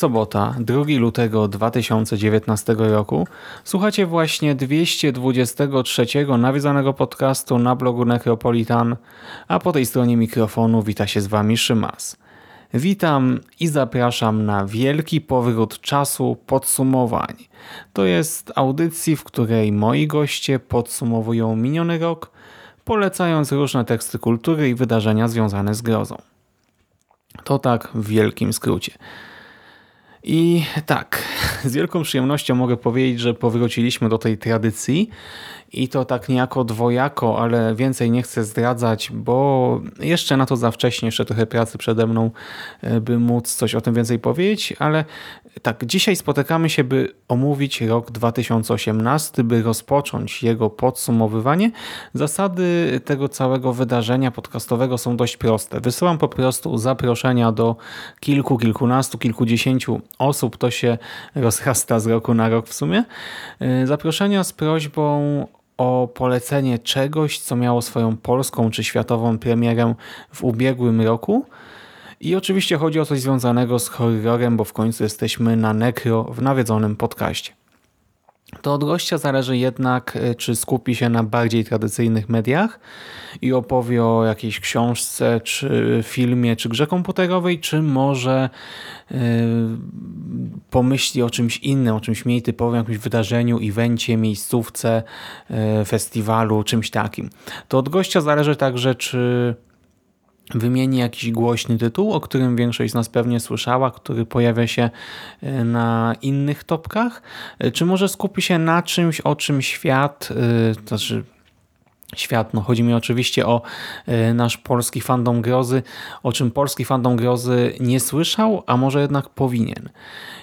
Sobota, 2 lutego 2019 roku. Słuchacie właśnie 223 nawiedzonego podcastu na blogu Necropolitan, a po tej stronie mikrofonu wita się z Wami Szymas. Witam i zapraszam na wielki powrót czasu podsumowań. To jest audycji, w której moi goście podsumowują miniony rok, polecając różne teksty kultury i wydarzenia związane z grozą. To tak w wielkim skrócie. I tak, z wielką przyjemnością mogę powiedzieć, że powróciliśmy do tej tradycji i to tak niejako dwojako, ale więcej nie chcę zdradzać, bo jeszcze na to za wcześnie, jeszcze trochę pracy przede mną, e, by móc coś o tym więcej powiedzieć, ale tak, dzisiaj spotykamy się, by omówić rok 2018, by rozpocząć jego podsumowywanie. Zasady tego całego wydarzenia podcastowego są dość proste. Wysyłam po prostu zaproszenia do kilku, kilkunastu, kilkudziesięciu osób. To się rozrasta z roku na rok w sumie. E, zaproszenia z prośbą o polecenie czegoś, co miało swoją polską czy światową premierę w ubiegłym roku. I oczywiście chodzi o coś związanego z horrorem, bo w końcu jesteśmy na Necro w nawiedzonym podcaście. To od gościa zależy jednak, e, czy skupi się na bardziej tradycyjnych mediach i opowie o jakiejś książce, czy filmie, czy grze komputerowej, czy może yy, pomyśli o czymś innym, o czymś mniej typowym, jakimś wydarzeniu, evencie, miejscówce, yy, festiwalu, czymś takim. To od gościa zależy także, czy wymieni jakiś głośny tytuł, o którym większość z nas pewnie słyszała, który pojawia się e, na innych topkach, e, czy może skupi się na czymś, o czym świat, e, to znaczy świat, no chodzi mi oczywiście o nasz polski fandom grozy, o czym polski fandom grozy nie słyszał, a może jednak powinien.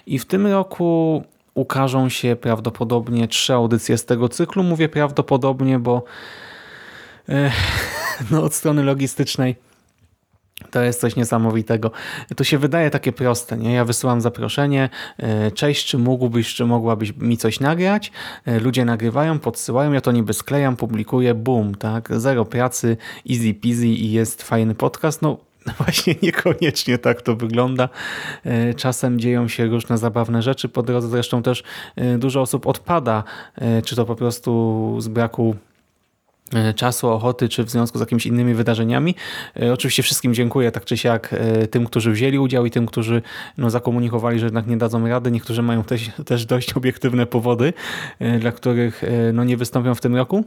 I w tym roku ukażą się prawdopodobnie trzy audycje z tego cyklu. Mówię prawdopodobnie, bo no, od strony logistycznej to jest coś niesamowitego. To się wydaje takie proste. Nie? Ja wysyłam zaproszenie. E, cześć, czy mógłbyś, czy mogłabyś mi coś nagrać? E, ludzie nagrywają, podsyłają, ja to niby sklejam, publikuję, boom, tak? Zero pracy, easy peasy i jest fajny podcast. No właśnie niekoniecznie tak to wygląda. E, czasem dzieją się różne zabawne rzeczy po drodze. Zresztą też dużo osób odpada, czy to po prostu z braku czasu, ochoty, czy w związku z jakimiś innymi wydarzeniami. E, oczywiście wszystkim dziękuję tak czy siak e, tym, którzy wzięli udział i tym, którzy no, zakomunikowali, że jednak nie dadzą rady. Niektórzy mają też, też dość obiektywne powody, dla których no, nie wystąpią w tym roku.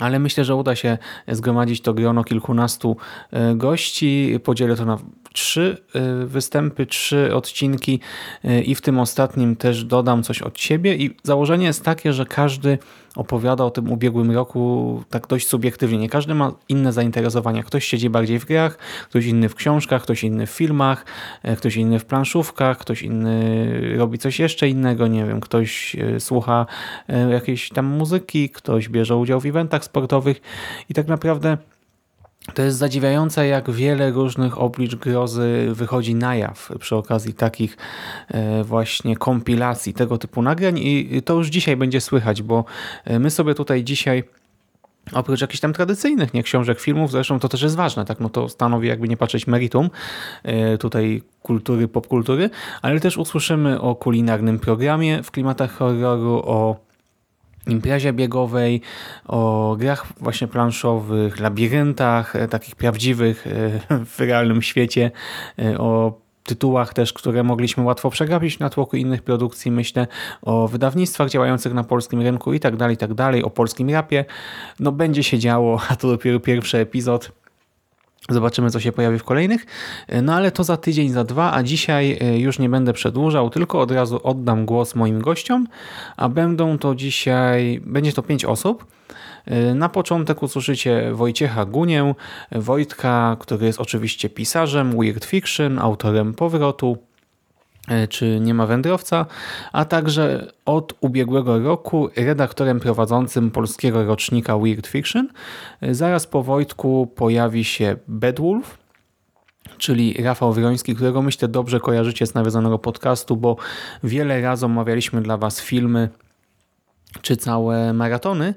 Ale myślę, że uda się zgromadzić to grono kilkunastu gości. Podzielę to na trzy występy, trzy odcinki i w tym ostatnim też dodam coś od siebie. I założenie jest takie, że każdy opowiada o tym ubiegłym roku tak dość subiektywnie. Nie każdy ma inne zainteresowania. Ktoś siedzi bardziej w grach, ktoś inny w książkach, ktoś inny w filmach, e, ktoś inny w planszówkach, ktoś inny robi coś jeszcze innego, nie wiem, ktoś słucha jakiejś tam muzyki, ktoś bierze udział w eventach sportowych i tak naprawdę to jest zadziwiające, jak wiele różnych oblicz grozy wychodzi na jaw przy okazji takich e, właśnie kompilacji tego typu nagrań. I to już dzisiaj będzie słychać, bo e, my sobie tutaj dzisiaj oprócz jakichś tam tradycyjnych nie książek, filmów, zresztą to też jest ważne, tak, no to stanowi jakby nie patrzeć meritum e, tutaj kultury, popkultury, ale też usłyszymy o kulinarnym programie w klimatach horroru, o imprezie biegowej, o grach właśnie planszowych, labiryntach, e, takich prawdziwych e, w realnym świecie, e, o tytułach też, które mogliśmy łatwo przegapić na tłoku innych produkcji. Myślę o wydawnictwach działających na polskim rynku i tak dalej, tak dalej, o polskim rapie. No będzie się działo, a to dopiero pierwszy epizod. Zobaczymy, co się pojawi w kolejnych. No ale to za tydzień, za dwa, a dzisiaj e, już nie będę przedłużał, tylko od razu oddam głos moim gościom, a będą to dzisiaj, będzie to pięć osób. E, na początek usłyszycie Wojciecha Gunię, Wojtka, który jest oczywiście pisarzem Weird Fiction, autorem Powrotu, czy Nie ma wędrowca, a także od ubiegłego roku redaktorem prowadzącym polskiego rocznika Weird Fiction. E, zaraz po Wojtku pojawi się Bedwulf, czyli Rafał Wroński, którego myślę dobrze kojarzycie z nawiązanego podcastu, bo wiele razy omawialiśmy dla Was filmy czy całe maratony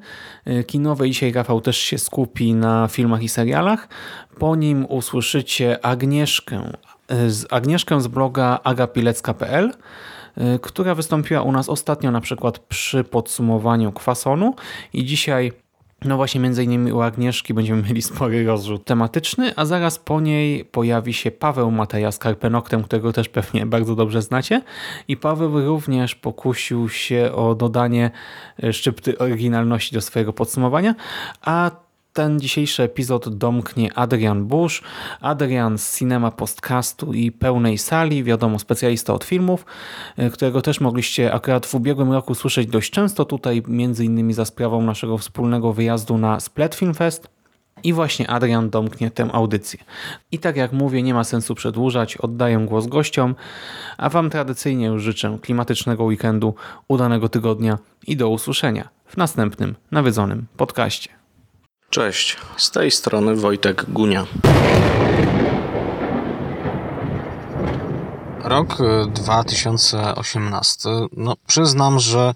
y, kinowe. Dzisiaj Rafał też się skupi na filmach i serialach. Po nim usłyszycie Agnieszkę, z Agnieszkę z bloga agapilecka.pl, y, która wystąpiła u nas ostatnio na przykład przy podsumowaniu kwasonu i dzisiaj no właśnie między innymi u Agnieszki będziemy mieli spory rozrzut tematyczny, a zaraz po niej pojawi się Paweł Mateja z Karpenoktem, którego też pewnie bardzo dobrze znacie. I Paweł również pokusił się o dodanie e, szczypty oryginalności do swojego podsumowania, a ten dzisiejszy epizod domknie Adrian Bush. Adrian z Cinema Postcastu i Pełnej Sali, wiadomo, specjalista od filmów, e, którego też mogliście akurat w ubiegłym roku słyszeć dość często tutaj, między innymi za sprawą naszego wspólnego wyjazdu na Splat Film Fest. I właśnie Adrian domknie tę audycję. I tak jak mówię, nie ma sensu przedłużać, oddaję głos gościom, a Wam tradycyjnie już życzę klimatycznego weekendu, udanego tygodnia i do usłyszenia w następnym nawiedzonym podcaście. Cześć, z tej strony Wojtek Gunia. Rok 2018, e, no przyznam, że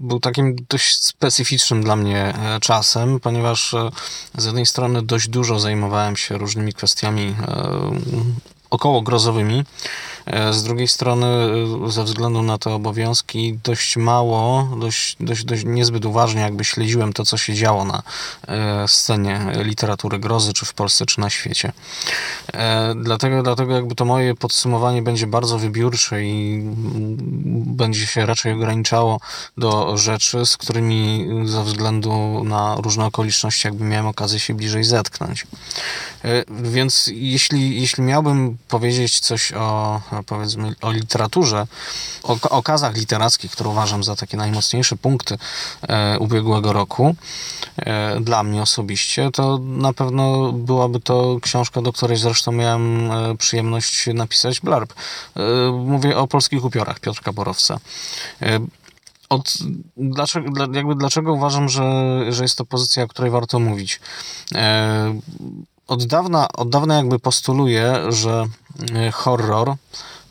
był takim dość specyficznym dla mnie e, czasem, ponieważ e, z jednej strony dość dużo zajmowałem się różnymi kwestiami około grozowymi, E, z drugiej strony, e, ze względu na te obowiązki, dość mało, dość, dość, dość niezbyt uważnie jakby śledziłem to, co się działo na e, scenie literatury grozy, czy w Polsce, czy na świecie. Dlatego, dlatego jakby to moje podsumowanie będzie bardzo wybiórcze i będzie się raczej ograniczało do rzeczy, z którymi ze względu na różne okoliczności jakby miałem okazję się bliżej zetknąć. Więc jeśli, jeśli miałbym powiedzieć coś o powiedzmy o literaturze, o okazach literackich, które uważam za takie najmocniejsze punkty e, ubiegłego roku e, dla mnie osobiście, to na pewno byłaby to książka, do której zresztą miałem e, przyjemność napisać blarb. Mówię o polskich upiorach Piotrka Borowca. Od, dlaczego, jakby dlaczego uważam, że, że jest to pozycja, o której warto mówić? Od dawna, od dawna jakby postuluję, że horror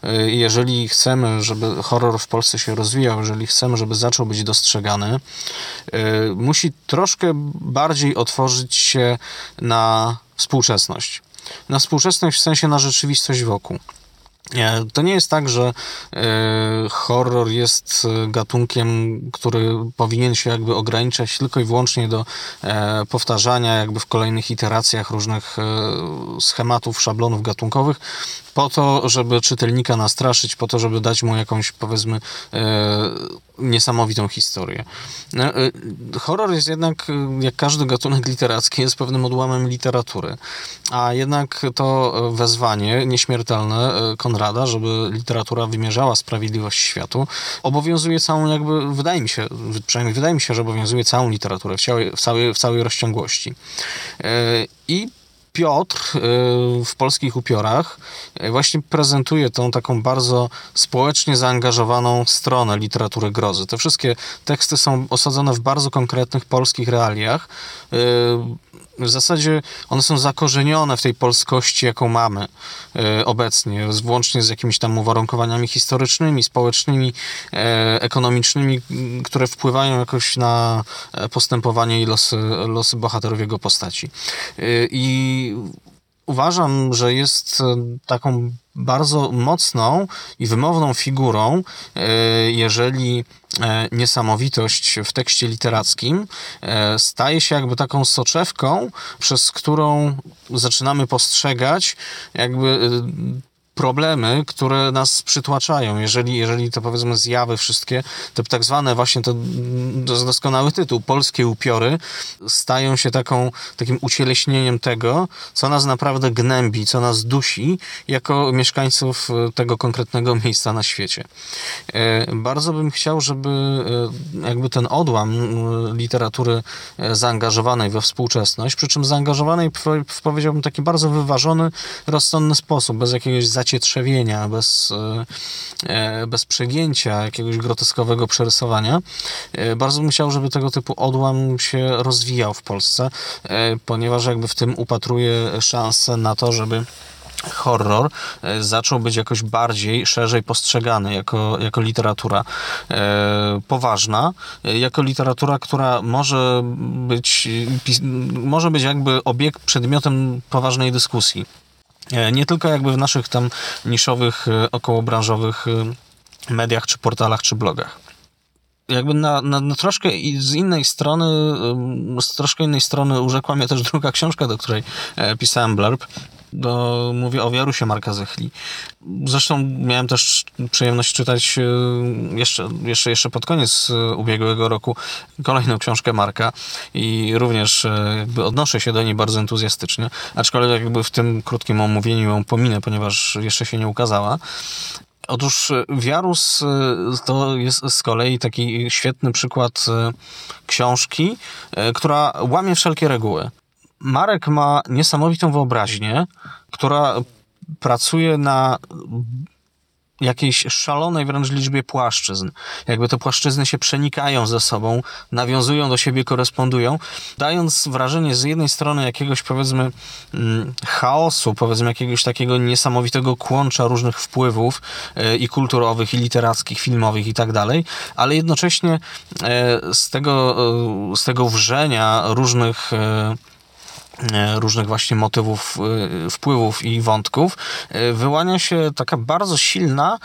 Y, jeżeli chcemy, żeby horror w Polsce się rozwijał, jeżeli chcemy, żeby zaczął być dostrzegany, y, musi troszkę bardziej otworzyć się na współczesność. Na współczesność w sensie na rzeczywistość wokół. To nie jest tak, że e, horror jest gatunkiem, który powinien się jakby ograniczać tylko i wyłącznie do e, powtarzania jakby w kolejnych iteracjach różnych e, schematów, szablonów gatunkowych, po to, żeby czytelnika nastraszyć, po to, żeby dać mu jakąś, powiedzmy, niesamowitą historię. Horror jest jednak, jak każdy gatunek literacki, jest pewnym odłamem literatury. A jednak to wezwanie nieśmiertelne Konrada, żeby literatura wymierzała sprawiedliwość światu, obowiązuje całą jakby, wydaje mi się, przynajmniej wydaje mi się, że obowiązuje całą literaturę w całej, w całej, rozciągłości. I Piotr y, w polskich upiorach y, właśnie prezentuje tą taką bardzo społecznie zaangażowaną stronę literatury grozy. Te wszystkie teksty są osadzone w bardzo konkretnych polskich realiach. W zasadzie one są zakorzenione w tej polskości, jaką mamy e, obecnie, włącznie z jakimiś tam uwarunkowaniami historycznymi, społecznymi, e, ekonomicznymi, które wpływają jakoś na e, postępowanie i losy, losy bohaterów jego postaci. I uważam, że jest taką bardzo mocną i wymowną figurą, jeżeli E, niesamowitość w tekście literackim e, staje się jakby taką soczewką, przez którą zaczynamy postrzegać jakby e, problemy, które nas przytłaczają. Jeżeli, jeżeli to powiedzmy zjawy wszystkie, te tak zwane właśnie, to, to doskonały tytuł, polskie upiory, stają się taką, takim ucieleśnieniem tego, co nas naprawdę gnębi, co nas dusi, jako mieszkańców e, tego konkretnego miejsca na świecie. E, bardzo bym chciał, żeby e, jakby ten odłam literatury zaangażowanej we współczesność, przy czym zaangażowanej w, powiedziałbym, taki bardzo wyważony, rozsądny sposób, bez jakiegoś zacietrzewienia, bez, bez przegięcia, jakiegoś groteskowego przerysowania. Bardzo bym chciał, żeby tego typu odłam się rozwijał w Polsce, ponieważ jakby w tym upatruję szansę na to, żeby horror e, zaczął być jakoś bardziej, szerzej postrzegany jako, jako literatura e, poważna, e, jako literatura, która może być, może być jakby obiekt, przedmiotem poważnej dyskusji. Nie tylko jakby w naszych tam niszowych, okołobranżowych mediach, czy portalach, czy blogach. Jakby na, na, na, troszkę z innej strony, z troszkę innej strony urzekła mnie też druga książka, do której pisałem blurb, do, mówię o wiarusie Marka Zechli. Zresztą miałem też przyjemność czytać e, jeszcze, jeszcze, jeszcze pod koniec e, ubiegłego roku kolejną książkę Marka i również e, jakby odnoszę się do niej bardzo entuzjastycznie, aczkolwiek jakby w tym krótkim omówieniu ją pominę, ponieważ jeszcze się nie ukazała. Otóż Wiarus to jest z kolei taki świetny przykład książki, która łamie wszelkie reguły. Marek ma niesamowitą wyobraźnię, która pracuje na jakiejś szalonej wręcz liczbie płaszczyzn. Jakby te płaszczyzny się przenikają ze sobą, nawiązują do siebie, korespondują, dając wrażenie z jednej strony jakiegoś powiedzmy mm, chaosu, powiedzmy jakiegoś takiego niesamowitego kłącza różnych wpływów e, i kulturowych, i literackich, filmowych i tak dalej, ale jednocześnie e, z tego, e, z tego wrzenia różnych różnych właśnie motywów, e, wpływów i wątków, e, wyłania się taka bardzo silna,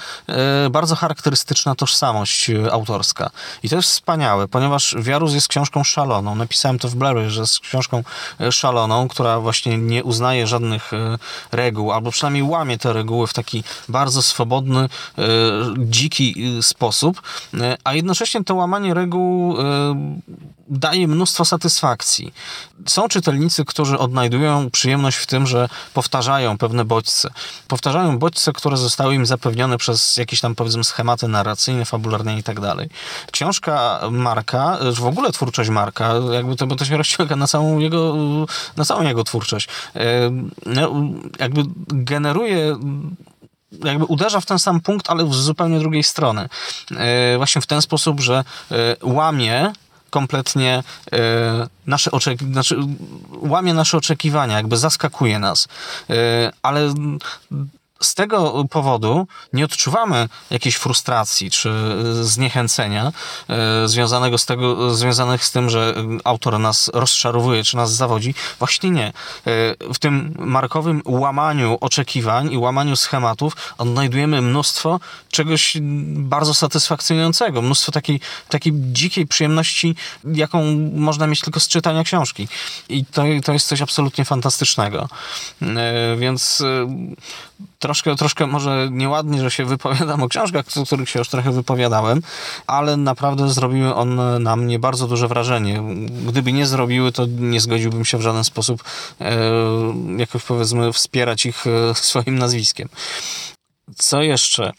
bardzo charakterystyczna tożsamość autorska. I to jest wspaniałe, ponieważ Wiarus jest książką szaloną. Napisałem to w Blurry, że jest książką szaloną, która właśnie nie uznaje żadnych reguł, albo przynajmniej łamie te reguły w taki bardzo swobodny, dziki sposób, a jednocześnie to łamanie reguł daje mnóstwo satysfakcji. Są czytelnicy, którzy odnajdują przyjemność w tym, że powtarzają pewne bodźce. Powtarzają bodźce, które zostały im zapewnione przez jakieś tam powiedzmy schematy narracyjne, fabularne i tak dalej. Książka Marka, w ogóle twórczość Marka, jakby to, bo to się rozciąga na całą jego, na całą jego twórczość, e, no, jakby generuje jakby uderza w ten sam punkt, ale z zupełnie drugiej strony. E, właśnie w ten sposób, że e, łamie kompletnie e, nasze oczekiwania, znaczy, łamie nasze oczekiwania, jakby zaskakuje nas. E, ale z tego powodu nie odczuwamy jakiejś frustracji czy zniechęcenia e, związanego z tego, związanych z tym, że autor nas rozczarowuje czy nas zawodzi. Właśnie nie. E, w tym markowym łamaniu oczekiwań i łamaniu schematów odnajdujemy mnóstwo czegoś bardzo satysfakcjonującego, mnóstwo takiej, takiej dzikiej przyjemności, jaką można mieć tylko z czytania książki. I to, to jest coś absolutnie fantastycznego. E, więc troszkę, troszkę może nieładnie, że się wypowiadam o książkach, o których się już trochę wypowiadałem, ale naprawdę zrobiły one na mnie bardzo duże wrażenie. Gdyby nie zrobiły, to nie zgodziłbym się w żaden sposób e, jakoś powiedzmy wspierać ich e, swoim nazwiskiem. Co jeszcze?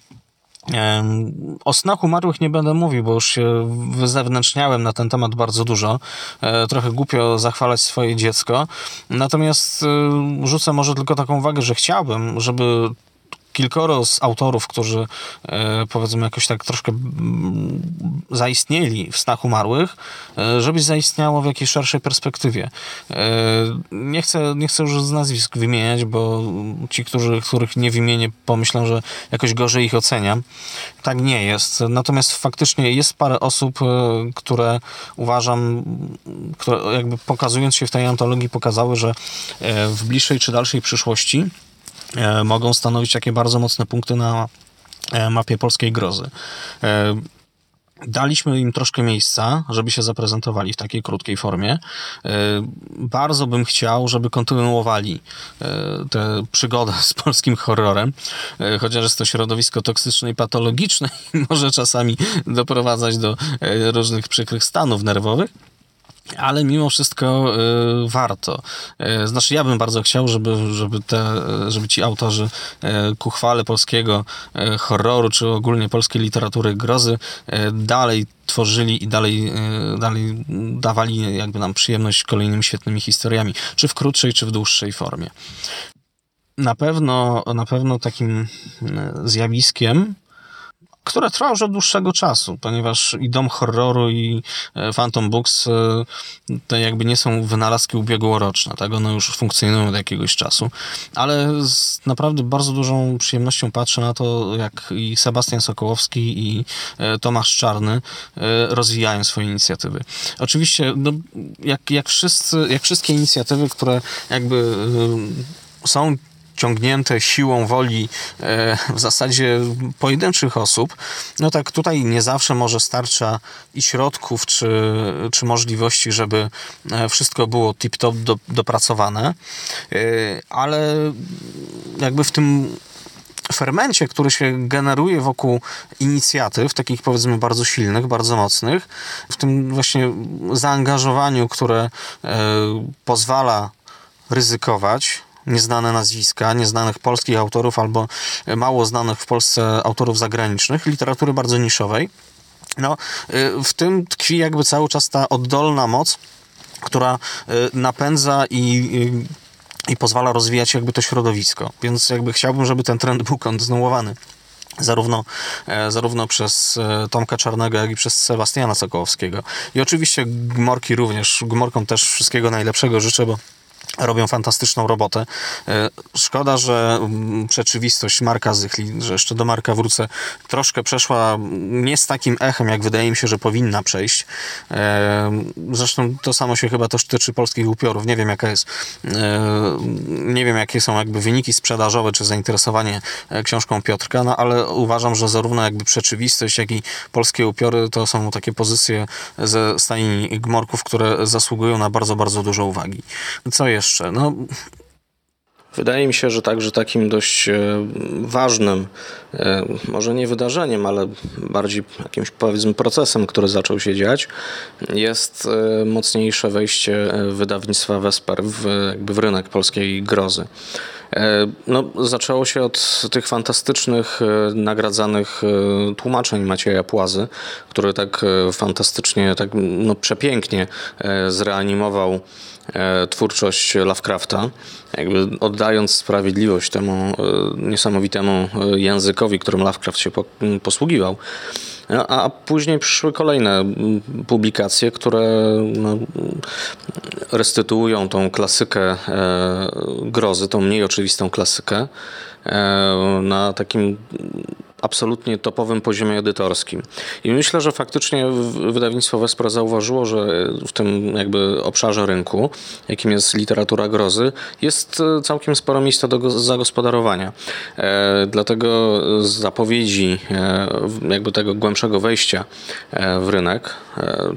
O snach umarłych nie będę mówił, bo już się wyzewnętrzniałem na ten temat bardzo dużo. E, trochę głupio zachwalać swoje dziecko. Natomiast e, rzucę może tylko taką uwagę, że chciałbym, żeby kilkoro z autorów, którzy e, powiedzmy jakoś tak troszkę mm, zaistnieli w snach umarłych, e, żeby zaistniało w jakiejś szerszej perspektywie. E, nie chcę, nie chcę już z nazwisk wymieniać, bo ci, którzy, których nie wymienię, pomyślą, że jakoś gorzej ich oceniam. Tak nie jest. Natomiast faktycznie jest parę osób, które uważam, które jakby pokazując się w tej antologii pokazały, że w bliższej czy dalszej przyszłości mogą stanowić takie bardzo mocne punkty na e, mapie polskiej grozy. E, Daliśmy im troszkę miejsca, żeby się zaprezentowali w takiej krótkiej formie. E, bardzo bym chciał, żeby kontynuowali e, tę przygodę z polskim horrorem, e, chociaż jest to środowisko toksyczne i patologiczne i może czasami doprowadzać do różnych przykrych stanów nerwowych ale mimo wszystko y, warto. Y, znaczy, ja bym bardzo chciał, żeby, żeby, te, żeby ci autorzy y, polskiego horroru, czy ogólnie polskiej literatury grozy dalej tworzyli i dalej, dalej dawali jakby nam przyjemność kolejnymi świetnymi historiami, czy w krótszej, czy w dłuższej formie. Na pewno, na pewno takim zjawiskiem, które trwa już od dłuższego czasu, ponieważ i Dom Horroru i e, Phantom Books e, to jakby nie są wynalazki ubiegłoroczne, tak? One już funkcjonują od jakiegoś czasu, ale z naprawdę bardzo dużą przyjemnością patrzę na to, jak i Sebastian Sokołowski i e, Tomasz Czarny rozwijają swoje inicjatywy. Oczywiście, no, jak, jak, wszyscy, jak wszystkie inicjatywy, które jakby są ciągnięte siłą woli e, w zasadzie pojedynczych osób, no tak tutaj nie zawsze może starcza i środków, czy, czy możliwości, żeby e, wszystko było tip-top do, dopracowane, e, ale jakby w tym fermencie, który się generuje wokół inicjatyw, takich powiedzmy bardzo silnych, bardzo mocnych, w tym właśnie zaangażowaniu, które pozwala ryzykować, nieznane nazwiska, nieznanych polskich autorów albo mało znanych w Polsce autorów zagranicznych, literatury bardzo niszowej. No, y, w tym tkwi jakby cały czas ta oddolna moc, która y, napędza i y, i pozwala rozwijać jakby to środowisko. Więc jakby chciałbym, żeby ten trend był kontynuowany. Zarówno, e, zarówno przez e, Tomka Czarnego, jak i przez Sebastiana Sokołowskiego. I oczywiście Gmorki również. Gmorkom też wszystkiego najlepszego życzę, bo robią fantastyczną robotę. E, szkoda, że mm, rzeczywistość Marka Zychli, że jeszcze do Marka wrócę, troszkę przeszła nie z takim echem, jak wydaje mi się, że powinna przejść. E, zresztą to samo się chyba też tyczy polskich upiorów. Nie wiem, jaka jest, e, nie wiem, jakie są jakby wyniki sprzedażowe, czy zainteresowanie książką Piotrka, no ale uważam, że zarówno jakby rzeczywistość, jak i polskie upiory to są takie pozycje ze stajni gmorków, które zasługują na bardzo, bardzo dużo uwagi. Co jeszcze? Jeszcze? No, Wydaje mi się, że także takim dość e, ważnym, e, może nie wydarzeniem, ale bardziej jakimś powiedzmy procesem, który zaczął się dziać, jest e, mocniejsze wejście wydawnictwa Vesper w, jakby w rynek polskiej grozy. No, zaczęło się od tych fantastycznych, nagradzanych tłumaczeń Macieja Płazy, który tak fantastycznie, tak no, przepięknie zreanimował twórczość Lovecrafta, jakby oddając sprawiedliwość temu e, niesamowitemu e, językowi, którym Lovecraft się posługiwał. A później przyszły kolejne publikacje, które no, restytuują tą klasykę grozy, tą mniej oczywistą klasykę na takim absolutnie topowym poziomie edytorskim. I myślę, że faktycznie wydawnictwo Wespra zauważyło, że w tym jakby obszarze rynku, jakim jest literatura grozy, jest e, całkiem sporo miejsca do zagospodarowania. E, dlatego zapowiedzi e, jakby tego głębszego wejścia w rynek,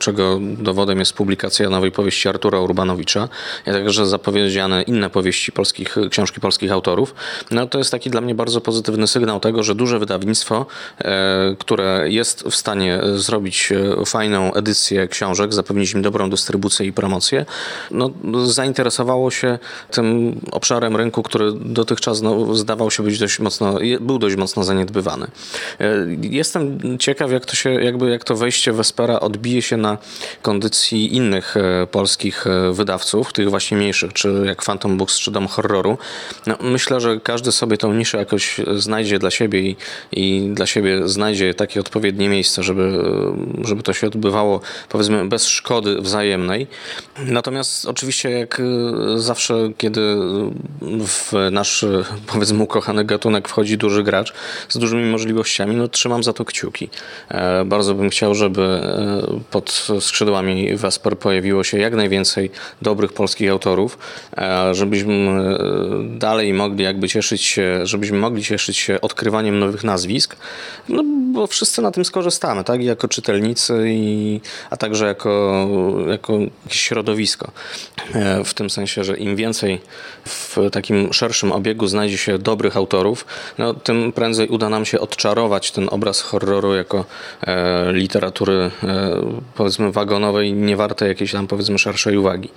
czego dowodem jest publikacja nowej powieści Artura Urbanowicza, a także zapowiedziane inne powieści polskich, książki polskich autorów, no to jest taki dla mnie bardzo pozytywny sygnał tego, że duże wydawnictwo wydawnictwo, e, które jest w stanie zrobić e, fajną edycję książek, zapewnić im dobrą dystrybucję i promocję, no, zainteresowało się tym obszarem rynku, który dotychczas no, zdawał się być dość mocno, był dość mocno zaniedbywany. E, jestem ciekaw, jak to się, jakby jak to wejście Vespera odbije się na kondycji innych polskich wydawców, tych właśnie mniejszych, czy jak Phantom Books, czy Dom Horroru. No, myślę, że każdy sobie tą niszę jakoś znajdzie dla siebie i, i dla siebie znajdzie takie odpowiednie miejsce, żeby, żeby to się odbywało powiedzmy bez szkody wzajemnej. Natomiast oczywiście jak zawsze, kiedy w nasz powiedzmy ukochany gatunek wchodzi duży gracz z dużymi możliwościami, no trzymam za to kciuki. E, bardzo bym chciał, żeby e, pod skrzydłami Vesper pojawiło się jak najwięcej dobrych polskich autorów, e, żebyśmy dalej mogli jakby cieszyć się, żebyśmy mogli cieszyć się odkrywaniem nowych nazwisk nazwisk, no bo wszyscy na tym skorzystamy, tak? Jako czytelnicy, i, a także jako, jako środowisko. E, w tym sensie, że im więcej w takim szerszym obiegu znajdzie się dobrych autorów, no, tym prędzej uda nam się odczarować ten obraz horroru jako e, literatury e, powiedzmy wagonowej, nie wartej jakiejś tam powiedzmy szerszej uwagi.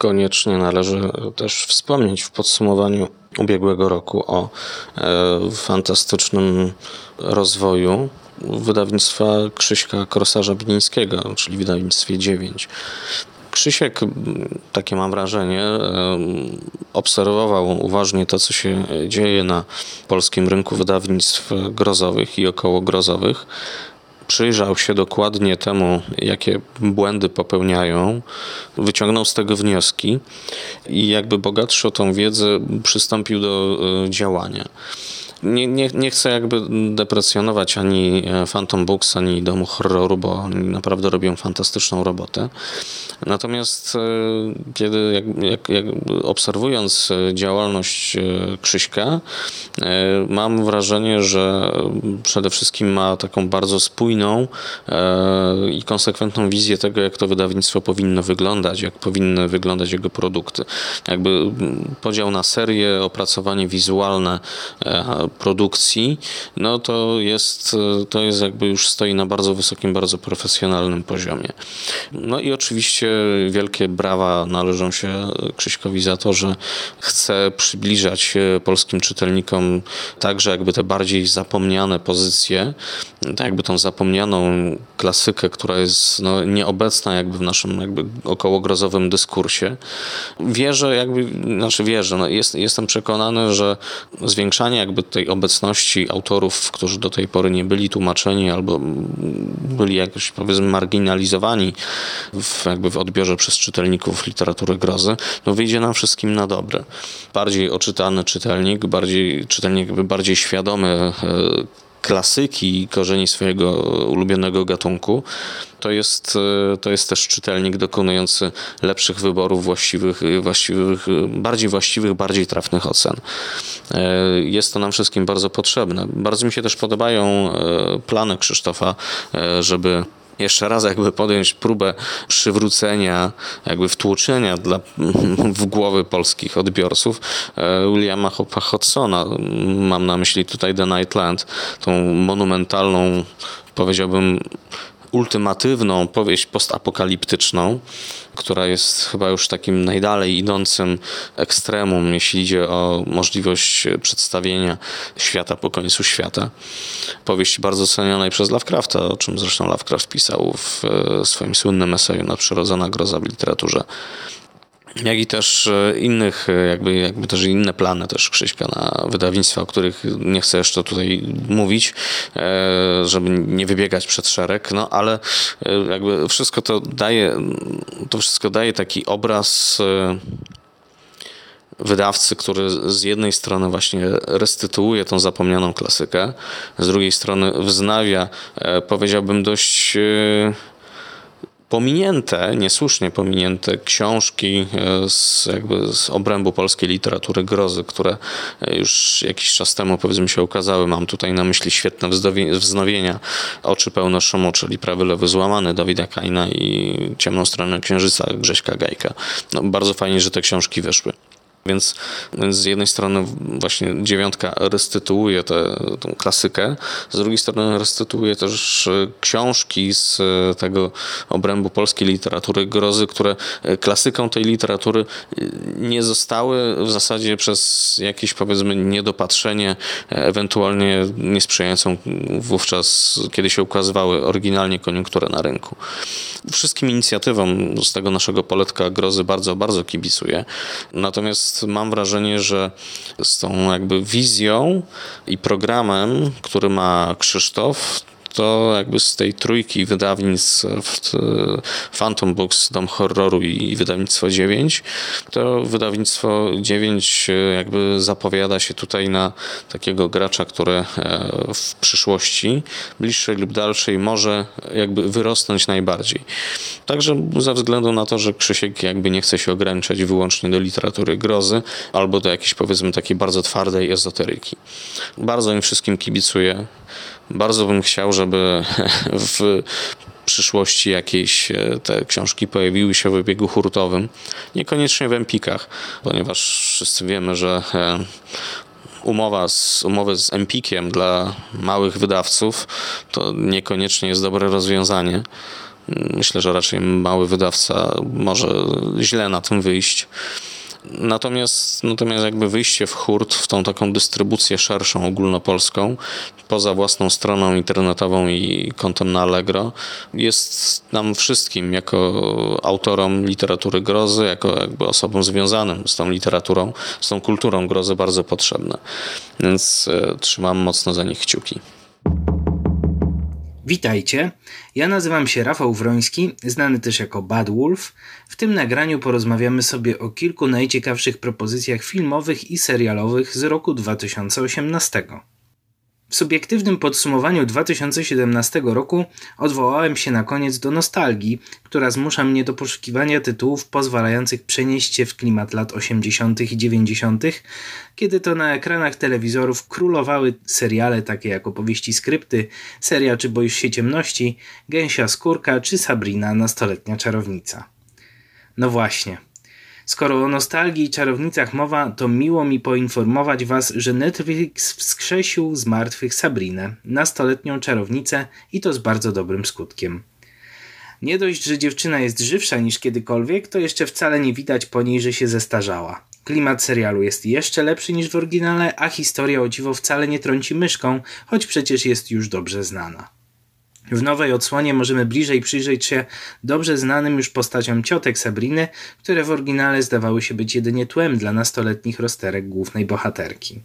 Koniecznie należy też wspomnieć w podsumowaniu ubiegłego roku o e, fantastycznym rozwoju wydawnictwa Krzyśka Krosarza-Bilińskiego, czyli wydawnictwie 9. Krzysiek, takie mam wrażenie, e, obserwował uważnie to, co się dzieje na polskim rynku wydawnictw grozowych i okołogrozowych przyjrzał się dokładnie temu, jakie błędy popełniają, wyciągnął z tego wnioski i jakby bogatszy o tą wiedzę przystąpił do e, działania. Nie, nie, nie chcę jakby deprecjonować ani Phantom Books, ani Domu Horroru, bo oni naprawdę robią fantastyczną robotę. Natomiast e, kiedy jak, jak, jak obserwując działalność e, Krzyśka, mam wrażenie, że przede wszystkim ma taką bardzo spójną i konsekwentną wizję tego, jak to wydawnictwo powinno wyglądać, jak powinny wyglądać jego produkty. Jakby podział na serię, opracowanie wizualne, produkcji, no to jest, to jest jakby już stoi na bardzo wysokim, bardzo profesjonalnym poziomie. No i oczywiście wielkie brawa należą się Krzyśkowi za to, że chce przybliżać polskim czytelnikom także jakby te bardziej zapomniane pozycje, tak jakby tą zapomnianą klasykę, która jest no, nieobecna jakby w naszym jakby okołogrozowym dyskursie. Wierzę jakby, znaczy wierzę, no jest, jestem przekonany, że zwiększanie jakby tej tej obecności autorów, którzy do tej pory nie byli tłumaczeni albo byli jakoś powiedzmy marginalizowani w, jakby w odbiorze przez czytelników literatury grozy, no wyjdzie nam wszystkim na dobre. Bardziej oczytany czytelnik, bardziej czytelnik bardziej świadomy e, klasyki i korzeni swojego ulubionego gatunku, to jest, e, to jest też czytelnik dokonujący lepszych wyborów, właściwych, właściwych, bardziej właściwych, bardziej trafnych ocen. E, jest to nam wszystkim bardzo potrzebne. Bardzo mi się też podobają e, plany Krzysztofa, żeby jeszcze raz jakby podjąć próbę przywrócenia, jakby wtłoczenia dla, w głowy polskich odbiorców Williama Hopa Hodsona. Mam na myśli tutaj The Nightland, tą monumentalną, powiedziałbym, ultimatywną powieść postapokaliptyczną, która jest chyba już takim najdalej idącym ekstremum, jeśli idzie o możliwość przedstawienia świata po końcu świata. Powieść bardzo cenionej przez Lovecrafta, o czym zresztą Lovecraft pisał w swoim słynnym eseju Nadprzyrodzona groza w literaturze jak i też e, innych, e, jakby, jakby też inne plany też Krzyśka na wydawnictwa, o których nie chcę jeszcze tutaj mówić, e, żeby nie wybiegać przed szereg, no ale jakby wszystko to daje, to wszystko daje taki obraz wydawcy, który z jednej strony właśnie restytuuje tą zapomnianą klasykę, z drugiej strony wznawia, powiedziałbym dość pominięte, niesłusznie pominięte książki e, z, jakby z obrębu polskiej literatury grozy, które e, już jakiś czas temu powiedzmy się ukazały. Mam tutaj na myśli świetne wznowienia Oczy pełne szumu, czyli Prawy lewy złamany Dawida Kaina i Ciemną stronę księżyca Grześka Gajka. No, bardzo fajnie, że te książki wyszły. Więc, z jednej strony właśnie dziewiątka restytuuje tę klasykę, z drugiej strony restytuuje też e, książki z e, tego obrębu polskiej literatury grozy, które e, klasyką tej literatury nie zostały w zasadzie przez jakieś powiedzmy niedopatrzenie, ewentualnie niesprzyjającą wówczas, kiedy się ukazywały oryginalnie koniunkturę na rynku. Wszystkim inicjatywom z tego naszego poletka grozy bardzo, bardzo kibicuję. Natomiast mam wrażenie, że z tą jakby wizją i programem, który ma Krzysztof, to jakby z tej trójki wydawnictw Phantom Books, Dom Horroru i wydawnictwo 9, to wydawnictwo 9 jakby zapowiada się tutaj na takiego gracza, który w przyszłości, bliższej lub dalszej, może jakby wyrosnąć najbardziej. Także ze względu na to, że Krzysiek jakby nie chce się ograniczać wyłącznie do literatury grozy albo do jakiejś powiedzmy takiej bardzo twardej ezoteryki. Bardzo im wszystkim kibicuję. Bardzo bym chciał, żeby w przyszłości jakieś e, te książki pojawiły się w obiegu hurtowym. Niekoniecznie w Empikach, ponieważ wszyscy wiemy, że e, umowa z, umowy z Empikiem dla małych wydawców to niekoniecznie jest dobre rozwiązanie. Myślę, że raczej mały wydawca może źle na tym wyjść. Natomiast, natomiast jakby wyjście w hurt, w tą taką dystrybucję szerszą, ogólnopolską, poza własną stroną internetową i kontem na Allegro, jest nam wszystkim, jako autorom literatury grozy, jako jakby osobom związanym z tą literaturą, z tą kulturą grozy bardzo potrzebne. Więc e, trzymam mocno za nich kciuki. Witajcie, ja nazywam się Rafał Wroński, znany też jako Bad Wolf. W tym nagraniu porozmawiamy sobie o kilku najciekawszych propozycjach filmowych i serialowych z roku 2018. W subiektywnym podsumowaniu 2017 roku odwołałem się na koniec do nostalgii, która zmusza mnie do poszukiwania tytułów pozwalających przenieść się w klimat lat 80. i 90., kiedy to na ekranach telewizorów królowały seriale takie jak opowieści skrypty, seria Czy boisz się ciemności, Gęsia skórka czy Sabrina nastoletnia czarownica. No właśnie – Skoro o nostalgii i czarownicach mowa, to miło mi poinformować Was, że Netflix wskrzesił z martwych Sabrinę, nastoletnią czarownicę i to z bardzo dobrym skutkiem. Nie dość, że dziewczyna jest żywsza niż kiedykolwiek, to jeszcze wcale nie widać po niej, że się zestarzała. Klimat serialu jest jeszcze lepszy niż w oryginale, a historia o dziwo wcale nie trąci myszką, choć przecież jest już dobrze znana. W nowej odsłonie możemy bliżej przyjrzeć się dobrze znanym już postaciom ciotek Sabriny, które w oryginale zdawały się być jedynie tłem dla nastoletnich rozterek głównej bohaterki.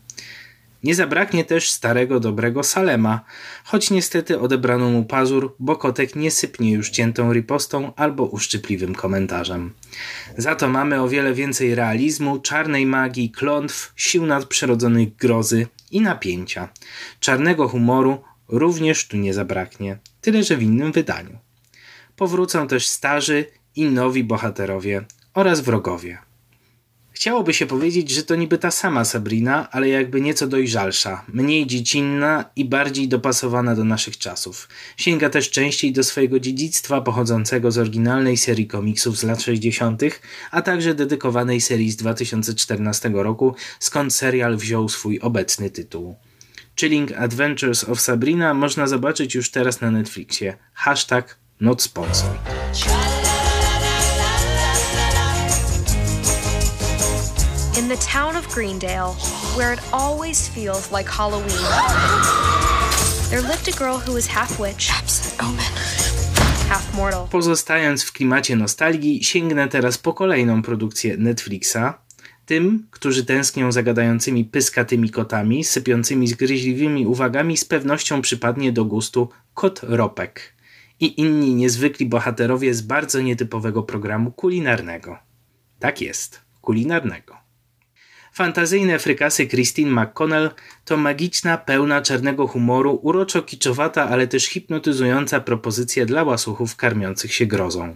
Nie zabraknie też starego, dobrego Salema, choć niestety odebrano mu pazur, bo kotek nie sypnie już ciętą ripostą albo uszczypliwym komentarzem. Za to mamy o wiele więcej realizmu, czarnej magii, klątw, sił nadprzyrodzonych grozy i napięcia, czarnego humoru również tu nie zabraknie, tyle że w innym wydaniu. Powrócą też starzy i nowi bohaterowie oraz wrogowie. Chciałoby się powiedzieć, że to niby ta sama Sabrina, ale jakby nieco dojrzalsza, mniej dziecinna i bardziej dopasowana do naszych czasów. Sięga też częściej do swojego dziedzictwa pochodzącego z oryginalnej serii komiksów z lat 60., a także dedykowanej serii z 2014 roku, skąd serial wziął swój obecny tytuł. Chilling Adventures of Sabrina można zobaczyć już teraz na Netflixie. Hashtag not sponsored. In the town of Greendale, where it always feels like Halloween, there lived a girl who was half witch, half mortal. Pozostając w klimacie nostalgii, sięgnę teraz po kolejną produkcję Netflixa, tym, którzy tęsknią za gadającymi pyskatymi kotami, sypiącymi zgryźliwymi uwagami, z pewnością przypadnie do gustu kot Ropek i inni niezwykli bohaterowie z bardzo nietypowego programu kulinarnego. Tak jest, kulinarnego. Fantazyjne frykasy Christine McConnell to magiczna, pełna czarnego humoru, uroczo kiczowata, ale też hipnotyzująca propozycja dla łasuchów karmiących się grozą.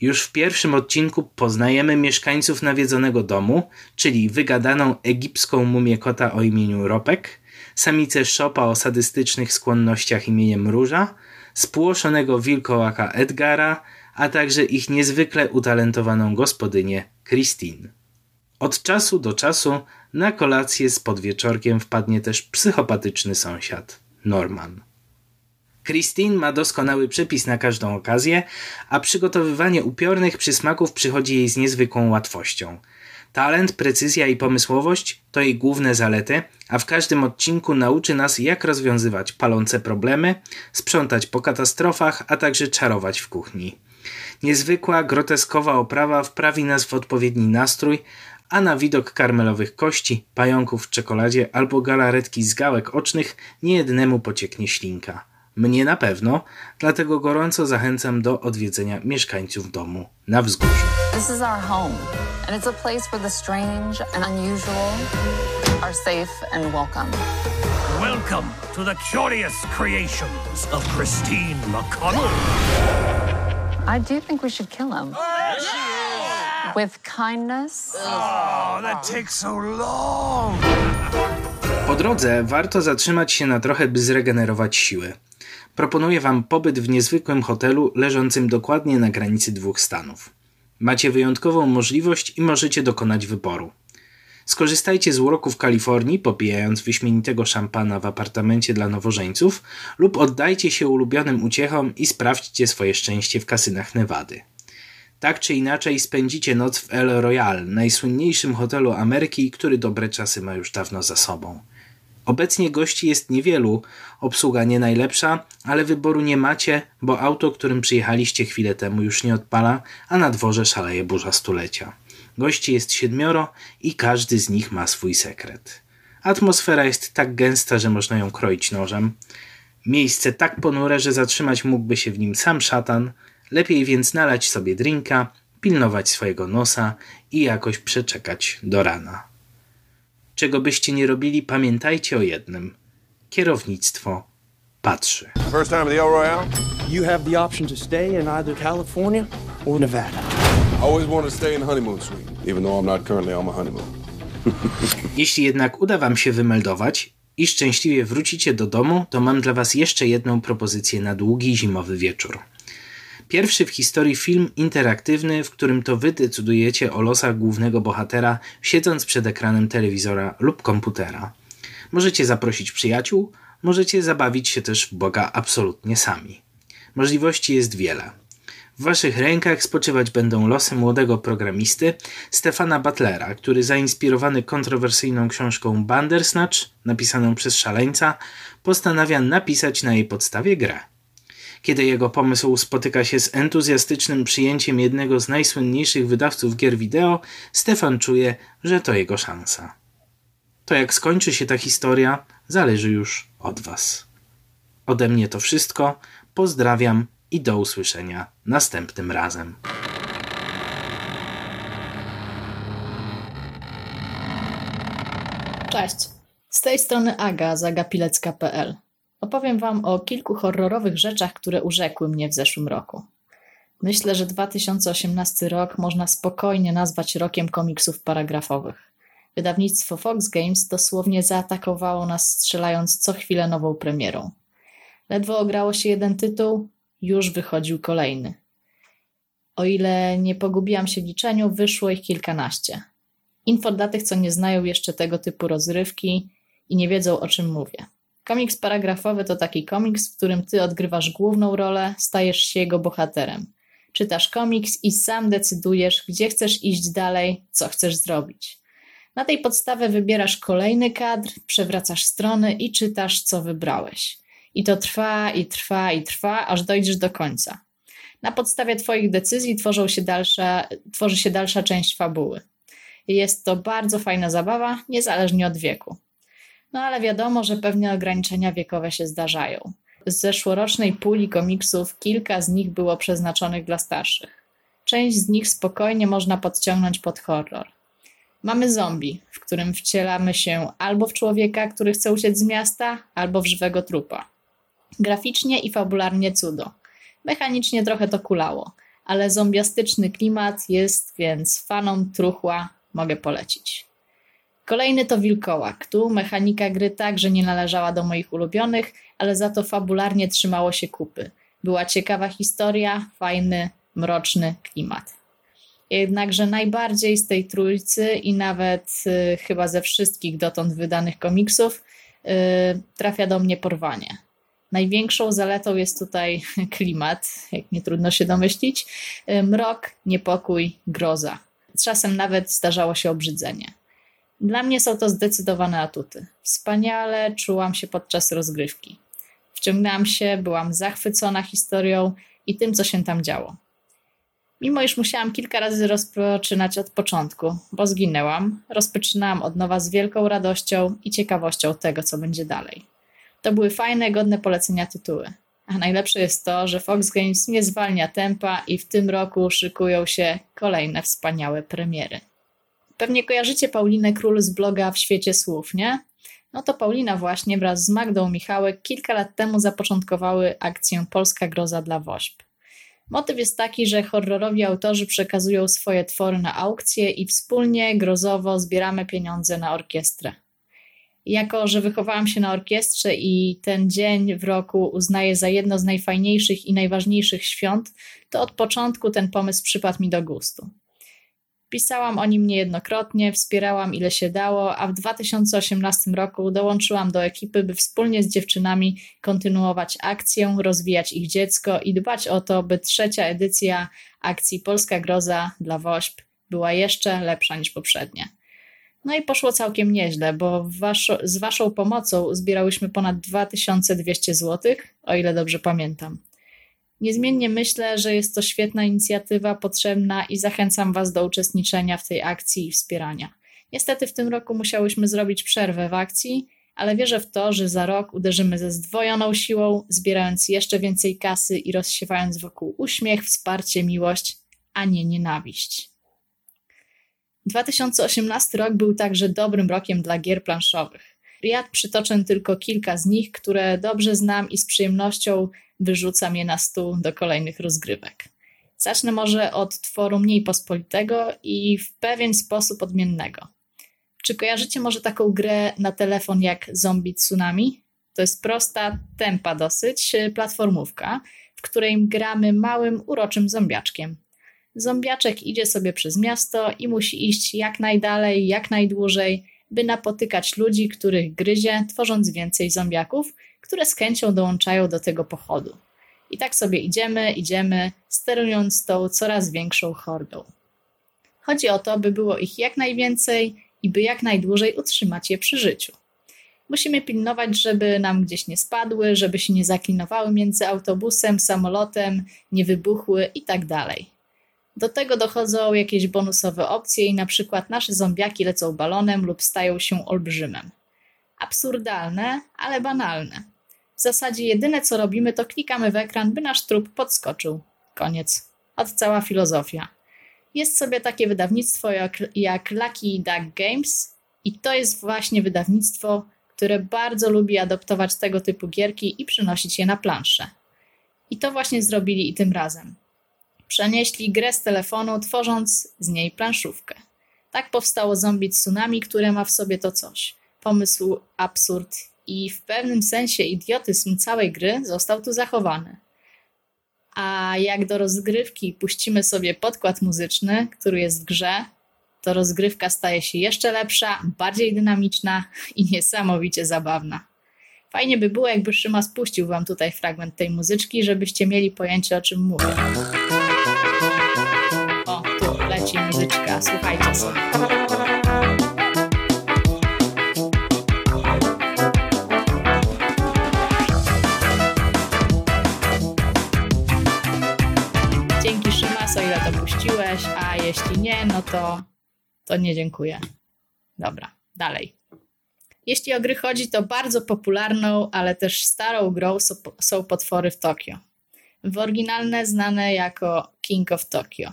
Już w pierwszym odcinku poznajemy mieszkańców nawiedzonego domu, czyli wygadaną egipską mumię kota o imieniu Ropek, samicę szopa o sadystycznych skłonnościach imieniem Róża, spłoszonego wilkołaka Edgara, a także ich niezwykle utalentowaną gospodynię Christine. Od czasu do czasu na kolację z podwieczorkiem wpadnie też psychopatyczny sąsiad, Norman. Christine ma doskonały przepis na każdą okazję, a przygotowywanie upiornych przysmaków przychodzi jej z niezwykłą łatwością. Talent, precyzja i pomysłowość to jej główne zalety, a w każdym odcinku nauczy nas, jak rozwiązywać palące problemy, sprzątać po katastrofach, a także czarować w kuchni. Niezwykła, groteskowa oprawa wprawi nas w odpowiedni nastrój, a na widok karmelowych kości, pająków w czekoladzie albo galaretki z gałek ocznych niejednemu pocieknie ślinka. Mnie na pewno, dlatego gorąco zachęcam do odwiedzenia mieszkańców domu na wzgórzu. This is our home, and it's a place where the strange and unusual are safe and welcome. Welcome to the curious creations of Christine McConnell. I do think we should kill him. With kindness Oh, that takes so long. Po drodze warto zatrzymać się na trochę, by zregenerować siły. Proponuję Wam pobyt w niezwykłym hotelu leżącym dokładnie na granicy dwóch stanów. Macie wyjątkową możliwość i możecie dokonać wyboru. Skorzystajcie z uroków Kalifornii, popijając wyśmienitego szampana w apartamencie dla nowożeńców, lub oddajcie się ulubionym uciechom i sprawdźcie swoje szczęście w kasynach Nevady. Tak czy inaczej spędzicie noc w El Royal, najsłynniejszym hotelu Ameryki, który dobre czasy ma już dawno za sobą. Obecnie gości jest niewielu, obsługa nie najlepsza, ale wyboru nie macie, bo auto, którym przyjechaliście chwilę temu już nie odpala, a na dworze szaleje burza stulecia. Gości jest siedmioro i każdy z nich ma swój sekret. Atmosfera jest tak gęsta, że można ją kroić nożem. Miejsce tak ponure, że zatrzymać mógłby się w nim sam szatan. Lepiej więc nalać sobie drinka, pilnować swojego nosa i jakoś przeczekać do rana. Czego byście nie robili, pamiętajcie o jednym. Kierownictwo patrzy. First time at the El Royale? You have the option to stay in either California or Nevada. Always wanted to stay in honeymoon suite, even though I'm not currently on my honeymoon. Jeśli jednak uda Wam się wymeldować i szczęśliwie wrócicie do domu, to mam dla Was jeszcze jedną propozycję na długi zimowy wieczór. Pierwszy w historii film interaktywny, w którym to Wy decydujecie o losach głównego bohatera, siedząc przed ekranem telewizora lub komputera. Możecie zaprosić przyjaciół, możecie zabawić się też w Boga absolutnie sami. Możliwości jest wiele. W waszych rękach spoczywać będą losy młodego programisty Stefana Butlera, który zainspirowany kontrowersyjną książką Bandersnatch, napisaną przez szaleńca, postanawia napisać na jej podstawie grę. Kiedy jego pomysł spotyka się z entuzjastycznym przyjęciem jednego z najsłynniejszych wydawców gier wideo, Stefan czuje, że to jego szansa. To jak skończy się ta historia, zależy już od Was. Ode mnie to wszystko. Pozdrawiam i do usłyszenia następnym razem. Cześć. Z tej strony Aga z agapilecka.pl. Opowiem Wam o kilku horrorowych rzeczach, które urzekły mnie w zeszłym roku. Myślę, że 2018 rok można spokojnie nazwać rokiem komiksów paragrafowych. Wydawnictwo Fox Games dosłownie zaatakowało nas, strzelając co chwilę nową premierą. Ledwo ograło się jeden tytuł, już wychodził kolejny. O ile nie pogubiłam się w liczeniu, wyszło ich kilkanaście. Info dla tych, co nie znają jeszcze tego typu rozrywki i nie wiedzą o czym mówię. Komiks paragrafowy to taki komiks, w którym ty odgrywasz główną rolę, stajesz się jego bohaterem. Czytasz komiks i sam decydujesz, gdzie chcesz iść dalej, co chcesz zrobić. Na tej podstawie wybierasz kolejny kadr, przewracasz strony i czytasz, co wybrałeś. I to trwa, i trwa, i trwa, aż dojdziesz do końca. Na podstawie Twoich decyzji tworzą się tworzy się dalsza część fabuły. Jest to bardzo fajna zabawa, niezależnie od wieku. No ale wiadomo, że pewne ograniczenia wiekowe się zdarzają. Z zeszłorocznej puli komiksów kilka z nich było przeznaczonych dla starszych. Część z nich spokojnie można podciągnąć pod horror. Mamy zombie, w którym wcielamy się albo w człowieka, który chce uciec z miasta, albo w żywego trupa. Graficznie i fabularnie cudo. Mechanicznie trochę to kulało, ale zombiastyczny klimat jest więc fanom truchła mogę polecić. Kolejny to Wilkołak. Tu mechanika gry także nie należała do moich ulubionych, ale za to fabularnie trzymało się kupy. Była ciekawa historia, fajny, mroczny klimat. Jednakże najbardziej z tej trójcy i nawet y, chyba ze wszystkich dotąd wydanych komiksów y, trafia do mnie porwanie. Największą zaletą jest tutaj klimat, jak nie trudno się domyślić, y, mrok, niepokój, groza. Czasem nawet zdarzało się obrzydzenie. Dla mnie są to zdecydowane atuty. Wspaniale czułam się podczas rozgrywki. Wciągnęłam się, byłam zachwycona historią i tym, co się tam działo. Mimo iż musiałam kilka razy rozpoczynać od początku, bo zginęłam, rozpoczynałam od nowa z wielką radością i ciekawością tego, co będzie dalej. To były fajne, godne polecenia tytuły. A najlepsze jest to, że Fox Games nie zwalnia tempa i w tym roku szykują się kolejne wspaniałe premiery. Pewnie kojarzycie Paulinę Król z bloga W Świecie Słów, nie? No to Paulina właśnie wraz z Magdą Michałek kilka lat temu zapoczątkowały akcję Polska Groza dla WOŚP. Motyw jest taki, że horrorowi autorzy przekazują swoje twory na aukcje i wspólnie, grozowo zbieramy pieniądze na orkiestrę. Jako, że wychowałam się na orkiestrze i ten dzień w roku uznaję za jedno z najfajniejszych i najważniejszych świąt, to od początku ten pomysł przypadł mi do gustu. Pisałam o nim niejednokrotnie, wspierałam ile się dało, a w 2018 roku dołączyłam do ekipy, by wspólnie z dziewczynami kontynuować akcję, rozwijać ich dziecko i dbać o to, by trzecia edycja akcji Polska Groza dla WOŚP była jeszcze lepsza niż poprzednie. No i poszło całkiem nieźle, bo waszo, z Waszą pomocą zbierałyśmy ponad 2200 zł, o ile dobrze pamiętam. Niezmiennie myślę, że jest to świetna inicjatywa, potrzebna i zachęcam Was do uczestniczenia w tej akcji i wspierania. Niestety w tym roku musiałyśmy zrobić przerwę w akcji, ale wierzę w to, że za rok uderzymy ze zdwojoną siłą, zbierając jeszcze więcej kasy i rozsiewając wokół uśmiech, wsparcie, miłość, a nie nienawiść. 2018 rok był także dobrym rokiem dla gier planszowych. Ja przytoczę tylko kilka z nich, które dobrze znam i z przyjemnością wyrzucam je na stół do kolejnych rozgrywek. Zacznę może od tworu mniej pospolitego i w pewien sposób odmiennego. Czy kojarzycie może taką grę na telefon jak Zombie Tsunami? To jest prosta, tempa dosyć platformówka, w której gramy małym, uroczym zombiaczkiem. Zombiaczek idzie sobie przez miasto i musi iść jak najdalej, jak najdłużej, by napotykać ludzi, których gryzie, tworząc więcej zombiaków, które z chęcią dołączają do tego pochodu. I tak sobie idziemy, idziemy, sterując tą coraz większą hordą. Chodzi o to, by było ich jak najwięcej i by jak najdłużej utrzymać je przy życiu. Musimy pilnować, żeby nam gdzieś nie spadły, żeby się nie zaklinowały między autobusem, samolotem, nie wybuchły itd. Tak do tego dochodzą jakieś bonusowe opcje i na przykład nasze zombiaki lecą balonem lub stają się olbrzymem. Absurdalne, ale banalne. W zasadzie jedyne co robimy to klikamy w ekran, by nasz trup podskoczył. Koniec. Od cała filozofia. Jest sobie takie wydawnictwo jak, jak Lucky Duck Games i to jest właśnie wydawnictwo, które bardzo lubi adoptować tego typu gierki i przynosić je na planszę. I to właśnie zrobili i tym razem przenieśli grę z telefonu, tworząc z niej planszówkę. Tak powstało Zombie Tsunami, które ma w sobie to coś. Pomysł, absurd i w pewnym sensie idiotyzm całej gry został tu zachowany. A jak do rozgrywki puścimy sobie podkład muzyczny, który jest w grze, to rozgrywka staje się jeszcze lepsza, bardziej dynamiczna i niesamowicie zabawna. Fajnie by było, jakby Szyma spuścił wam tutaj fragment tej muzyczki, żebyście mieli pojęcie o czym mówię. O, tu leci muzyczka, słuchajcie sobie. No to, to nie dziękuję. Dobra, dalej. Jeśli o gry chodzi, to bardzo popularną, ale też starą grą są potwory w Tokio. W oryginalne znane jako King of Tokyo.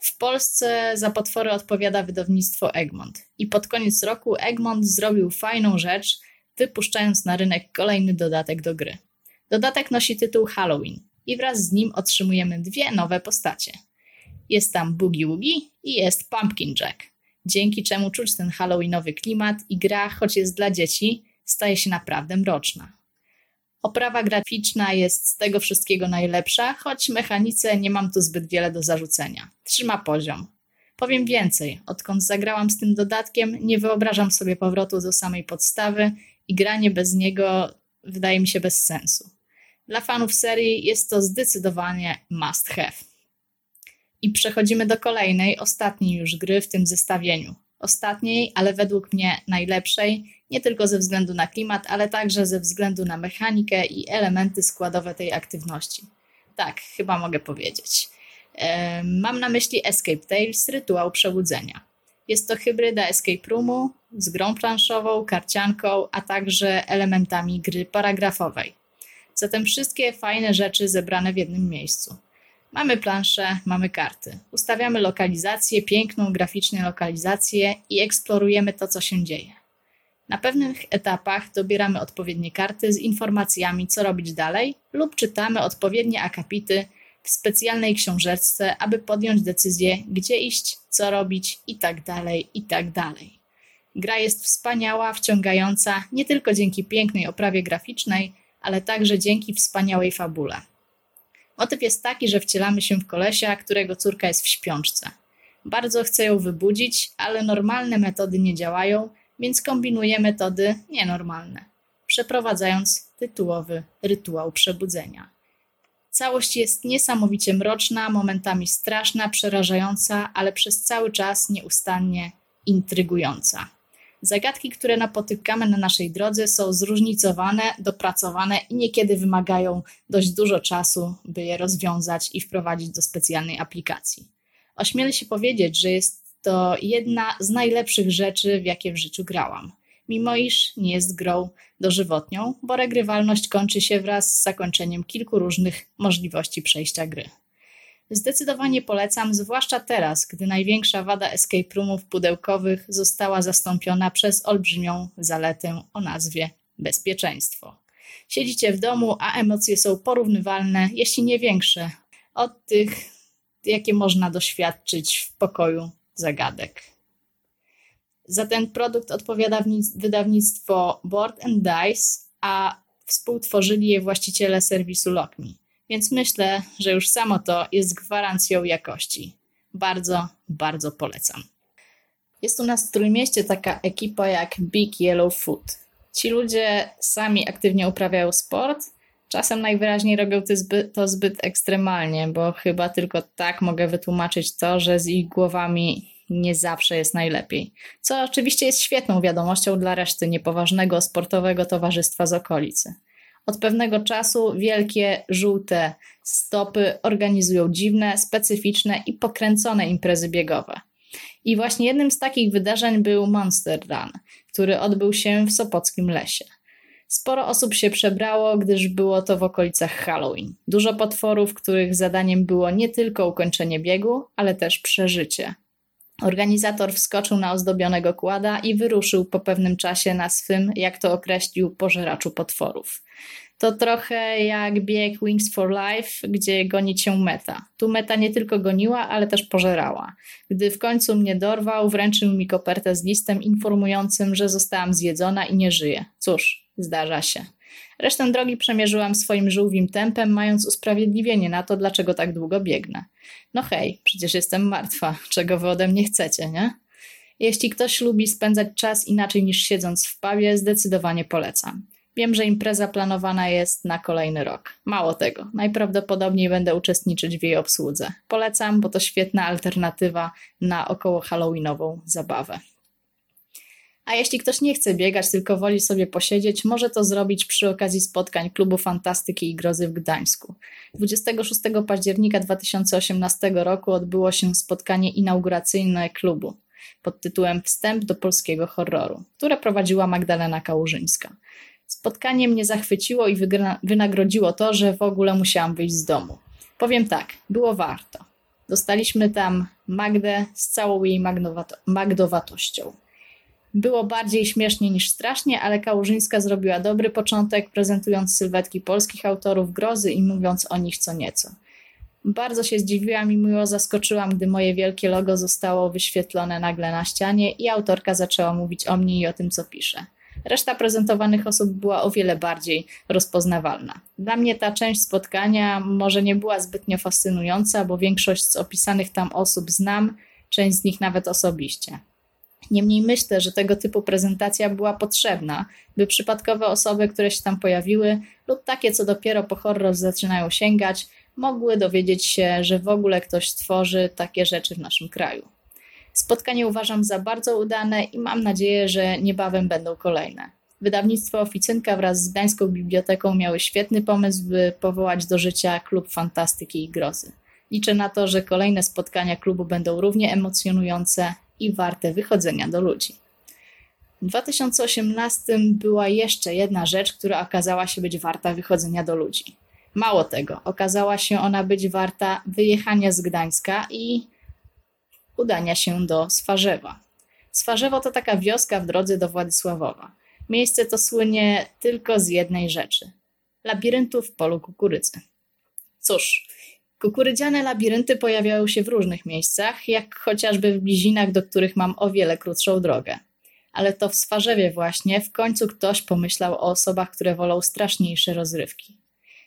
W Polsce za potwory odpowiada wydawnictwo Egmont. I pod koniec roku Egmont zrobił fajną rzecz, wypuszczając na rynek kolejny dodatek do gry. Dodatek nosi tytuł Halloween i wraz z nim otrzymujemy dwie nowe postacie. Jest tam Boogie Woogie i jest Pumpkin Jack, dzięki czemu czuć ten halloweenowy klimat i gra, choć jest dla dzieci, staje się naprawdę mroczna. Oprawa graficzna jest z tego wszystkiego najlepsza, choć mechanice nie mam tu zbyt wiele do zarzucenia. Trzyma poziom. Powiem więcej, odkąd zagrałam z tym dodatkiem, nie wyobrażam sobie powrotu do samej podstawy i granie bez niego wydaje mi się bez sensu. Dla fanów serii jest to zdecydowanie must have. I przechodzimy do kolejnej, ostatniej już gry w tym zestawieniu. Ostatniej, ale według mnie najlepszej, nie tylko ze względu na klimat, ale także ze względu na mechanikę i elementy składowe tej aktywności. Tak, chyba mogę powiedzieć. Mam na myśli Escape Tales, rytuał przebudzenia. Jest to hybryda escape roomu z grą planszową, karcianką, a także elementami gry paragrafowej. Zatem wszystkie fajne rzeczy zebrane w jednym miejscu. Mamy planszę, mamy karty. Ustawiamy lokalizację, piękną graficznie lokalizację i eksplorujemy to, co się dzieje. Na pewnych etapach dobieramy odpowiednie karty z informacjami, co robić dalej, lub czytamy odpowiednie akapity w specjalnej książeczce, aby podjąć decyzję, gdzie iść, co robić itd. itd. Gra jest wspaniała, wciągająca nie tylko dzięki pięknej oprawie graficznej, ale także dzięki wspaniałej fabule. Motyw jest taki, że wcielamy się w kolesia, którego córka jest w śpiączce. Bardzo chce ją wybudzić, ale normalne metody nie działają, więc kombinuje metody nienormalne, przeprowadzając tytułowy rytuał przebudzenia. Całość jest niesamowicie mroczna, momentami straszna, przerażająca, ale przez cały czas nieustannie intrygująca. Zagadki, które napotykamy na naszej drodze, są zróżnicowane, dopracowane i niekiedy wymagają dość dużo czasu, by je rozwiązać i wprowadzić do specjalnej aplikacji. Ośmielę się powiedzieć, że jest to jedna z najlepszych rzeczy, w jakie w życiu grałam. Mimo iż nie jest grą dożywotnią, bo regrywalność kończy się wraz z zakończeniem kilku różnych możliwości przejścia gry. Zdecydowanie polecam, zwłaszcza teraz, gdy największa wada escape roomów pudełkowych została zastąpiona przez olbrzymią zaletę o nazwie bezpieczeństwo. Siedzicie w domu, a emocje są porównywalne, jeśli nie większe, od tych, jakie można doświadczyć w pokoju zagadek. Za ten produkt odpowiada wydawnictwo Board and Dice, a współtworzyli je właściciele serwisu LockMe. Więc myślę, że już samo to jest gwarancją jakości. Bardzo, bardzo polecam. Jest u nas w Trójmieście taka ekipa jak Big Yellow Food. Ci ludzie sami aktywnie uprawiają sport, czasem najwyraźniej robią to zbyt, to zbyt ekstremalnie, bo chyba tylko tak mogę wytłumaczyć to, że z ich głowami nie zawsze jest najlepiej. Co oczywiście jest świetną wiadomością dla reszty niepoważnego sportowego towarzystwa z okolicy. Od pewnego czasu wielkie, żółte stopy organizują dziwne, specyficzne i pokręcone imprezy biegowe. I właśnie jednym z takich wydarzeń był Monster Run, który odbył się w Sopockim Lesie. Sporo osób się przebrało, gdyż było to w okolicach Halloween. Dużo potworów, których zadaniem było nie tylko ukończenie biegu, ale też przeżycie. Organizator wskoczył na ozdobionego kłada i wyruszył po pewnym czasie na swym, jak to określił, pożeraczu potworów. To trochę jak bieg Wings for Life, gdzie goni cię meta. Tu meta nie tylko goniła, ale też pożerała. Gdy w końcu mnie dorwał, wręczył mi kopertę z listem informującym, że zostałam zjedzona i nie żyję. Cóż, zdarza się. Resztę drogi przemierzyłam swoim żółwim tempem, mając usprawiedliwienie na to, dlaczego tak długo biegnę. No hej, przecież jestem martwa, czego wy ode mnie chcecie, nie? Jeśli ktoś lubi spędzać czas inaczej niż siedząc w pubie, zdecydowanie polecam. Wiem, że impreza planowana jest na kolejny rok. Mało tego, najprawdopodobniej będę uczestniczyć w jej obsłudze. Polecam, bo to świetna alternatywa na około halloweenową zabawę. A jeśli ktoś nie chce biegać, tylko woli sobie posiedzieć, może to zrobić przy okazji spotkań Klubu Fantastyki i Grozy w Gdańsku. 26 października 2018 roku odbyło się spotkanie inauguracyjne klubu pod tytułem Wstęp do polskiego horroru, które prowadziła Magdalena Kałużyńska. Spotkanie mnie zachwyciło i wynagrodziło to, że w ogóle musiałam wyjść z domu. Powiem tak, było warto. Dostaliśmy tam Magdę z całą jej magdowatością. Było bardziej śmiesznie niż strasznie, ale Kałużyńska zrobiła dobry początek, prezentując sylwetki polskich autorów grozy i mówiąc o nich co nieco. Bardzo się zdziwiłam i miło zaskoczyłam, gdy moje wielkie logo zostało wyświetlone nagle na ścianie i autorka zaczęła mówić o mnie i o tym, co pisze. Reszta prezentowanych osób była o wiele bardziej rozpoznawalna. Dla mnie ta część spotkania może nie była zbytnio fascynująca, bo większość z opisanych tam osób znam, część z nich nawet osobiście. Niemniej myślę, że tego typu prezentacja była potrzebna, by przypadkowe osoby, które się tam pojawiły, lub takie, co dopiero po horror zaczynają sięgać, mogły dowiedzieć się, że w ogóle ktoś tworzy takie rzeczy w naszym kraju. Spotkanie uważam za bardzo udane i mam nadzieję, że niebawem będą kolejne. Wydawnictwo Oficynka wraz z Gdańską Biblioteką miały świetny pomysł, by powołać do życia klub fantastyki i grozy. Liczę na to, że kolejne spotkania klubu będą równie emocjonujące i warte wychodzenia do ludzi. W 2018 była jeszcze jedna rzecz, która okazała się być warta wychodzenia do ludzi. Mało tego, okazała się ona być warta wyjechania z Gdańska i udania się do Swarzewa. Swarzewo to taka wioska w drodze do Władysławowa. Miejsce to słynie tylko z jednej rzeczy labiryntu w polu kukurydzy. Cóż, kukurydziane labirynty pojawiają się w różnych miejscach, jak chociażby w blizinach, do których mam o wiele krótszą drogę. Ale to w Swarzewie właśnie w końcu ktoś pomyślał o osobach, które wolą straszniejsze rozrywki.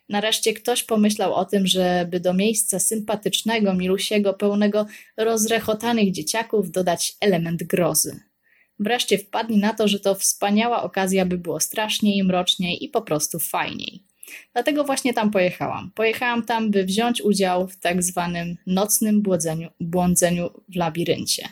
Nareszcie ktoś pomyślał o tym, żeby do miejsca sympatycznego, milusiego, pełnego rozrechotanych dzieciaków dodać element grozy. Wreszcie wpadli na to, że to wspaniała okazja, by było straszniej, mroczniej i po prostu fajniej. Dlatego właśnie tam pojechałam. Pojechałam tam, by wziąć udział w tak zwanym nocnym błądzeniu, błądzeniu w labiryncie.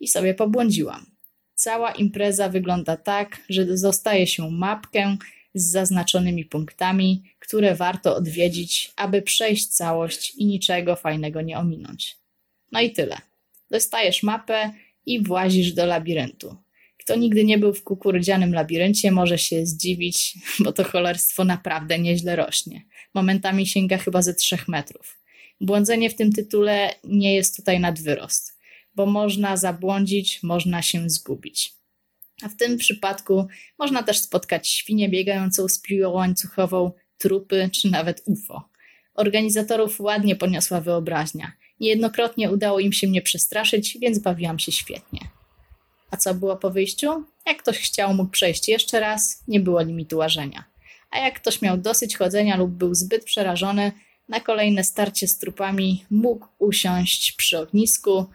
I sobie pobłądziłam. Cała impreza wygląda tak, że zostaje się mapkę z zaznaczonymi punktami, które warto odwiedzić, aby przejść całość i niczego fajnego nie ominąć. No i tyle. Dostajesz mapę i włazisz do labiryntu. Kto nigdy nie był w kukurydzianym labiryncie, może się zdziwić, bo to cholerstwo naprawdę nieźle rośnie. Momentami sięga chyba ze trzech metrów. Błądzenie w tym tytule nie jest tutaj nad wyrost, bo można zabłądzić, można się zgubić. A w tym przypadku można też spotkać świnię biegającą z piłą łańcuchową, trupy czy nawet UFO. Organizatorów ładnie poniosła wyobraźnia. Niejednokrotnie udało im się mnie przestraszyć, więc bawiłam się świetnie. A co było po wyjściu? Jak ktoś chciał, mógł przejść jeszcze raz, nie było limitu łażenia. A jak ktoś miał dosyć chodzenia lub był zbyt przerażony, na kolejne starcie z trupami mógł usiąść przy ognisku,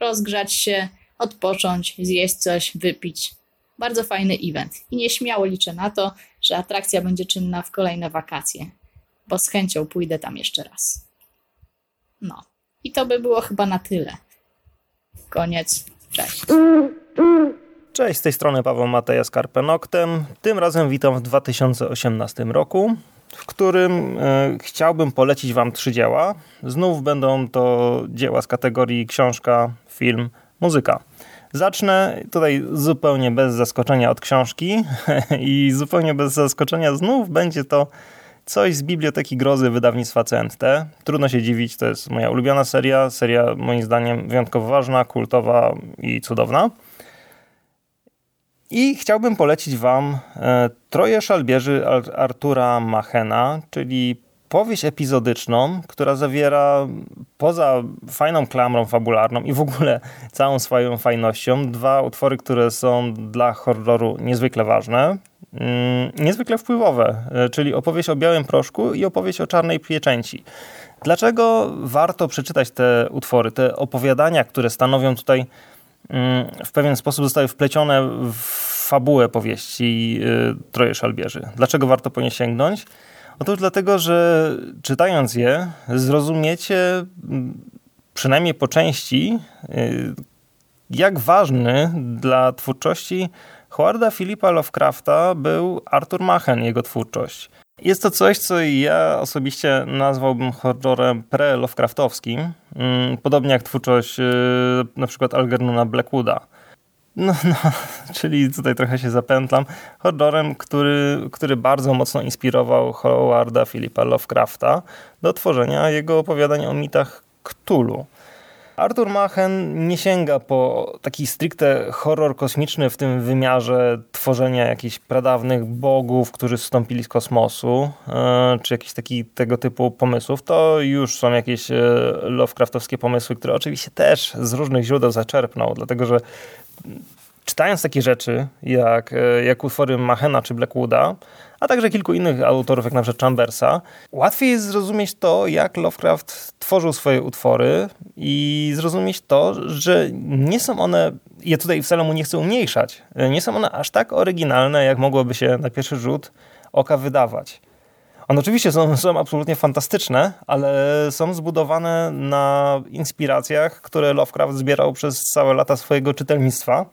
rozgrzać się, odpocząć, zjeść coś, wypić. Bardzo fajny event i nieśmiało liczę na to, że atrakcja będzie czynna w kolejne wakacje, bo z chęcią pójdę tam jeszcze raz. No, i to by było chyba na tyle. Koniec. Cześć. Cześć, z tej strony Paweł Mateja z Carpe Noctem. Tym razem witam w 2018 roku, w którym e, chciałbym polecić Wam trzy dzieła. Znów będą to dzieła z kategorii książka, film, muzyka. Zacznę tutaj zupełnie bez zaskoczenia od książki i zupełnie bez zaskoczenia znów będzie to coś z Biblioteki Grozy wydawnictwa CNT. Trudno się dziwić, to jest moja ulubiona seria. Seria moim zdaniem wyjątkowo ważna, kultowa i cudowna. I chciałbym polecić Wam e, Troje Szalbierzy Artura Machena, czyli powieść epizodyczną, która zawiera poza fajną klamrą fabularną i w ogóle całą swoją fajnością dwa utwory, które są dla horroru niezwykle ważne, mm, niezwykle wpływowe, e, czyli opowieść o białym proszku i opowieść o czarnej pieczęci. Dlaczego warto przeczytać te utwory, te opowiadania, które stanowią tutaj w pewien sposób zostały wplecione w fabułę powieści e, Troje Szalbierzy? Dlaczego warto po nie sięgnąć? Otóż dlatego, że czytając je, zrozumiecie przynajmniej po części, y, jak ważny dla twórczości Howarda Philipa Lovecrafta był Arthur Machen, jego twórczość. Jest to coś, co ja osobiście nazwałbym horrorem pre-Lovecraftowskim, mm, podobnie jak twórczość y, na przykład Algernona Blackwooda. No, no, czyli tutaj trochę się zapętlam. Horrorem, który, który bardzo mocno inspirował Howarda Philipa Lovecrafta do tworzenia jego opowiadań o mitach Cthulhu. Arthur Machen nie sięga po taki stricte horror kosmiczny w tym wymiarze tworzenia jakichś pradawnych bogów, którzy wstąpili z kosmosu, e, czy jakichś taki tego typu pomysłów. To już są jakieś e, Lovecraftowskie pomysły, które oczywiście też z różnych źródeł zaczerpnął, dlatego że czytając takie rzeczy jak, e, jak utwory Machena czy Blackwooda, a także kilku innych autorów, jak na przykład Chambersa, łatwiej jest zrozumieć to, jak Lovecraft tworzył swoje utwory i zrozumieć to, że nie są one, ja tutaj wcale mu nie chcę umniejszać, nie są one aż tak oryginalne, jak mogłoby się na pierwszy rzut oka wydawać. One oczywiście są, są absolutnie fantastyczne, ale są zbudowane na inspiracjach, które Lovecraft zbierał przez całe lata swojego czytelnictwa.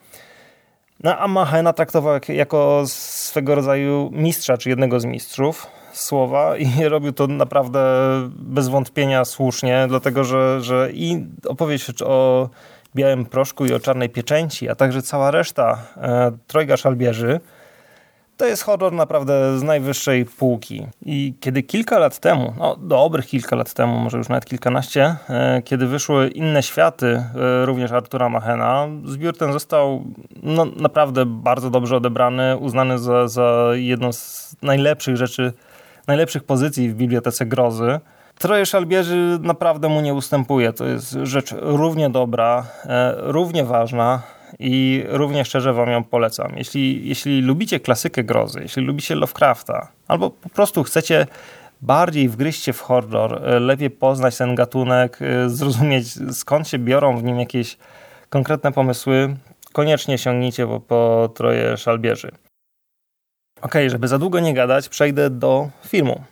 No, a Mahena traktował jako swego rodzaju mistrza, czy jednego z mistrzów słowa i robił to naprawdę bez wątpienia słusznie, dlatego że, że i opowieść o Białym Proszku i o Czarnej Pieczęci, a także cała reszta e, Trojga Szalbierzy, to jest horror naprawdę z najwyższej półki. I kiedy kilka lat temu, no dobrych kilka lat temu, może już nawet kilkanaście, e, kiedy wyszły inne światy, e, również Artura Machena, zbiór ten został no, naprawdę bardzo dobrze odebrany, uznany za, za jedną z najlepszych rzeczy, najlepszych pozycji w Bibliotece Grozy. Troje Szalbierzy naprawdę mu nie ustępuje. To jest rzecz równie dobra, e, równie ważna i równie szczerze wam ją polecam. Jeśli, jeśli lubicie klasykę grozy, jeśli lubicie Lovecrafta, albo po prostu chcecie bardziej wgryźć się w horror, e, lepiej poznać ten gatunek, e, zrozumieć skąd się biorą w nim jakieś konkretne pomysły, koniecznie sięgnijcie po, po Troje Szalbierzy. Ok, żeby za długo nie gadać, przejdę do filmu.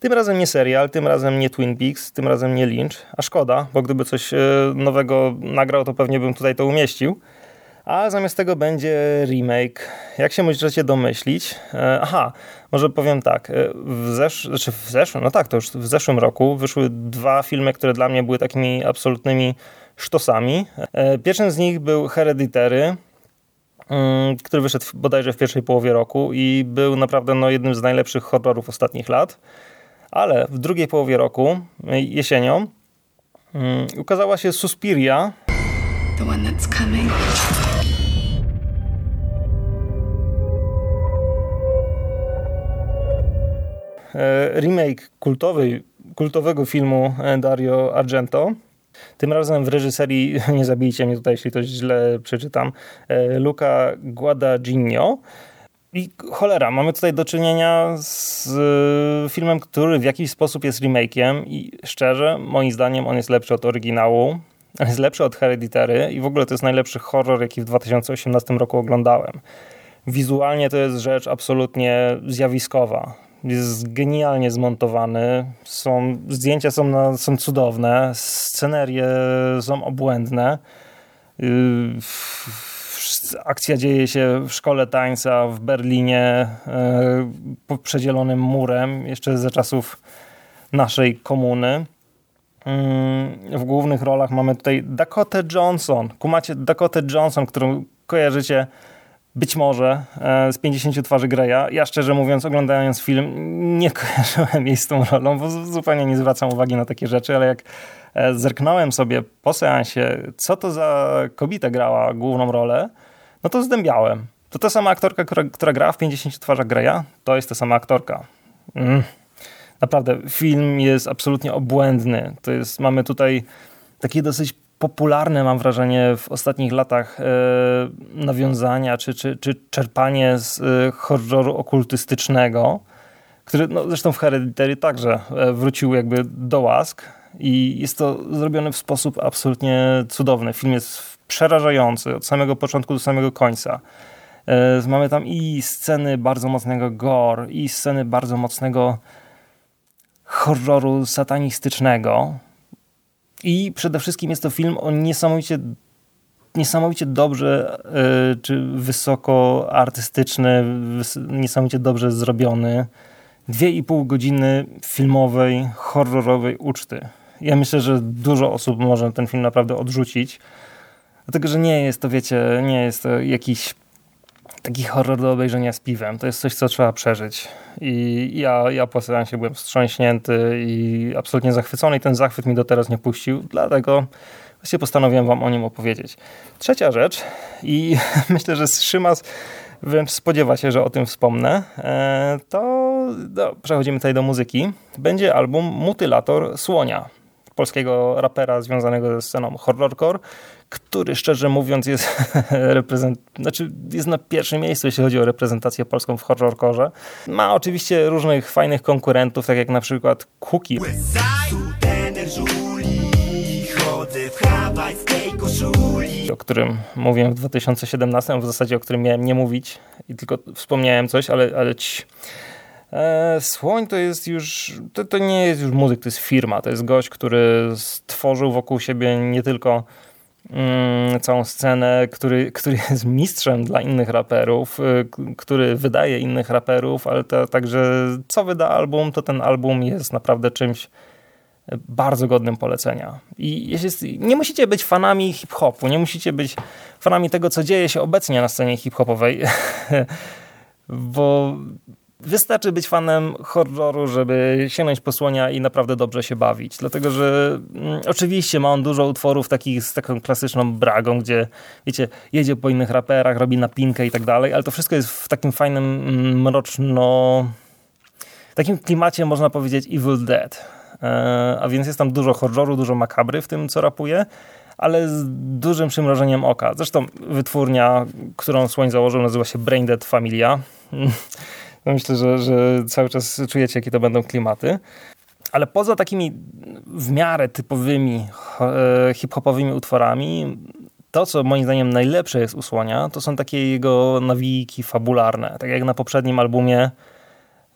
Tym razem nie serial, tym razem nie Twin Peaks, tym razem nie Lynch, a szkoda, bo gdyby coś e, nowego nagrał, to pewnie bym tutaj to umieścił. A zamiast tego będzie remake. Jak się możecie domyślić? E, aha, może powiem tak. E, w, zesz znaczy w zeszłym, no tak, to już w zeszłym roku wyszły dwa filmy, które dla mnie były takimi absolutnymi sztosami. Pierwszym z nich był Hereditary, mm, który wyszedł bodajże w pierwszej połowie roku i był naprawdę no, jednym z najlepszych horrorów ostatnich lat ale w drugiej połowie roku, jesienią, um, ukazała się Suspiria. The one that's coming. E, remake kultowego filmu Dario Argento. Tym razem w reżyserii, nie zabijcie mnie tutaj, jeśli to źle przeczytam, e, Luca Guadagnino. I cholera, mamy tutaj do czynienia z y, filmem, który w jakiś sposób jest remake'iem i szczerze, moim zdaniem on jest lepszy od oryginału, jest lepszy od Hereditary i w ogóle to jest najlepszy horror, jaki w 2018 roku oglądałem. Wizualnie to jest rzecz absolutnie zjawiskowa. Jest genialnie zmontowany, są, zdjęcia są, na, są cudowne, scenerie są obłędne. Yy, akcja dzieje się w szkole tańca w Berlinie e, pod przedzielonym murem, jeszcze za czasów naszej komuny. Mm, w głównych rolach mamy tutaj Dakota Johnson. Kumacie Dakota Johnson, którą kojarzycie być może e, z 50 twarzy Greya. Ja szczerze mówiąc, oglądając film, nie kojarzyłem jej z tą rolą, bo zupełnie nie zwracam uwagi na takie rzeczy, ale jak zerknąłem sobie po seansie, co to za kobieta grała główną rolę, no to zdębiałem. To ta sama aktorka, która, która gra w 50 twarzach Greya, to jest ta sama aktorka. Mm. Naprawdę, film jest absolutnie obłędny. To jest, mamy tutaj takie dosyć popularne, mam wrażenie, w ostatnich latach e, nawiązania czy, czy, czy czerpanie z e, horroru okultystycznego, który no, zresztą w Hereditary także e, wrócił jakby do łask i jest to zrobione w sposób absolutnie cudowny. Film jest przerażający od samego początku do samego końca. E, mamy tam i sceny bardzo mocnego gore, i sceny bardzo mocnego horroru satanistycznego. I przede wszystkim jest to film o niesamowicie, niesamowicie dobrze e, czy wysoko artystyczny, niesamowicie dobrze zrobiony. Dwie i pół godziny filmowej, horrorowej uczty. Ja myślę, że dużo osób może ten film naprawdę odrzucić Dlatego, że nie jest to, wiecie, nie jest to jakiś taki horror do obejrzenia z piwem. To jest coś, co trzeba przeżyć. I ja, ja po seansie byłem wstrząśnięty i absolutnie zachwycony i ten zachwyt mi do teraz nie puścił, dlatego właśnie postanowiłem wam o nim opowiedzieć. Trzecia rzecz i myślę, że Szymas wręcz spodziewa się, że o tym wspomnę, e, to no, przechodzimy tutaj do muzyki. Będzie album Mutylator Słonia, polskiego rapera związanego ze sceną horrorcore, który szczerze mówiąc jest, reprezent... znaczy jest na pierwszym miejscu, jeśli chodzi o reprezentację polską w horrorkorze. Ma oczywiście różnych fajnych konkurentów, tak jak na przykład Cookie. O którym mówiłem w 2017, w zasadzie o którym miałem nie mówić i tylko wspomniałem coś, ale, ale ci. E, Słoń to jest już, to, to nie jest już muzyk, to jest firma, to jest gość, który stworzył wokół siebie nie tylko Mm, całą scenę, który, który jest mistrzem dla innych raperów, y, który wydaje innych raperów, ale to także co wyda album, to ten album jest naprawdę czymś bardzo godnym polecenia. I jeśli, nie musicie być fanami hip-hopu, nie musicie być fanami tego, co dzieje się obecnie na scenie hip-hopowej, bo wystarczy być fanem horroru, żeby sięgnąć po słonia i naprawdę dobrze się bawić. Dlatego, że mm, oczywiście ma on dużo utworów takich z taką klasyczną bragą, gdzie wiecie, jedzie po innych raperach, robi napinkę i tak dalej, ale to wszystko jest w takim fajnym, mm, mroczno... W takim klimacie można powiedzieć Evil Dead. E, a więc jest tam dużo horroru, dużo makabry w tym, co rapuje, ale z dużym przymrożeniem oka. Zresztą wytwórnia, którą Słoń założył, nazywa się Braindead Familia. Myślę, że, że cały czas czujecie, jakie to będą klimaty. Ale poza takimi w miarę typowymi e, hip-hopowymi utworami, to, co moim zdaniem najlepsze jest u Słonia, to są takie jego nawijki fabularne. Tak jak na poprzednim albumie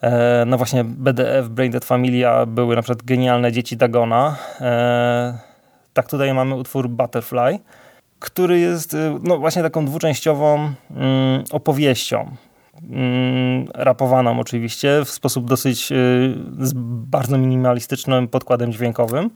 E, no właśnie BDF, Braindead Familia były na przykład genialne dzieci Dagona. E, tak tutaj mamy utwór Butterfly, który jest no właśnie taką dwuczęściową mm, opowieścią. Mm, rapowaną oczywiście w sposób dosyć z bardzo minimalistycznym podkładem dźwiękowym.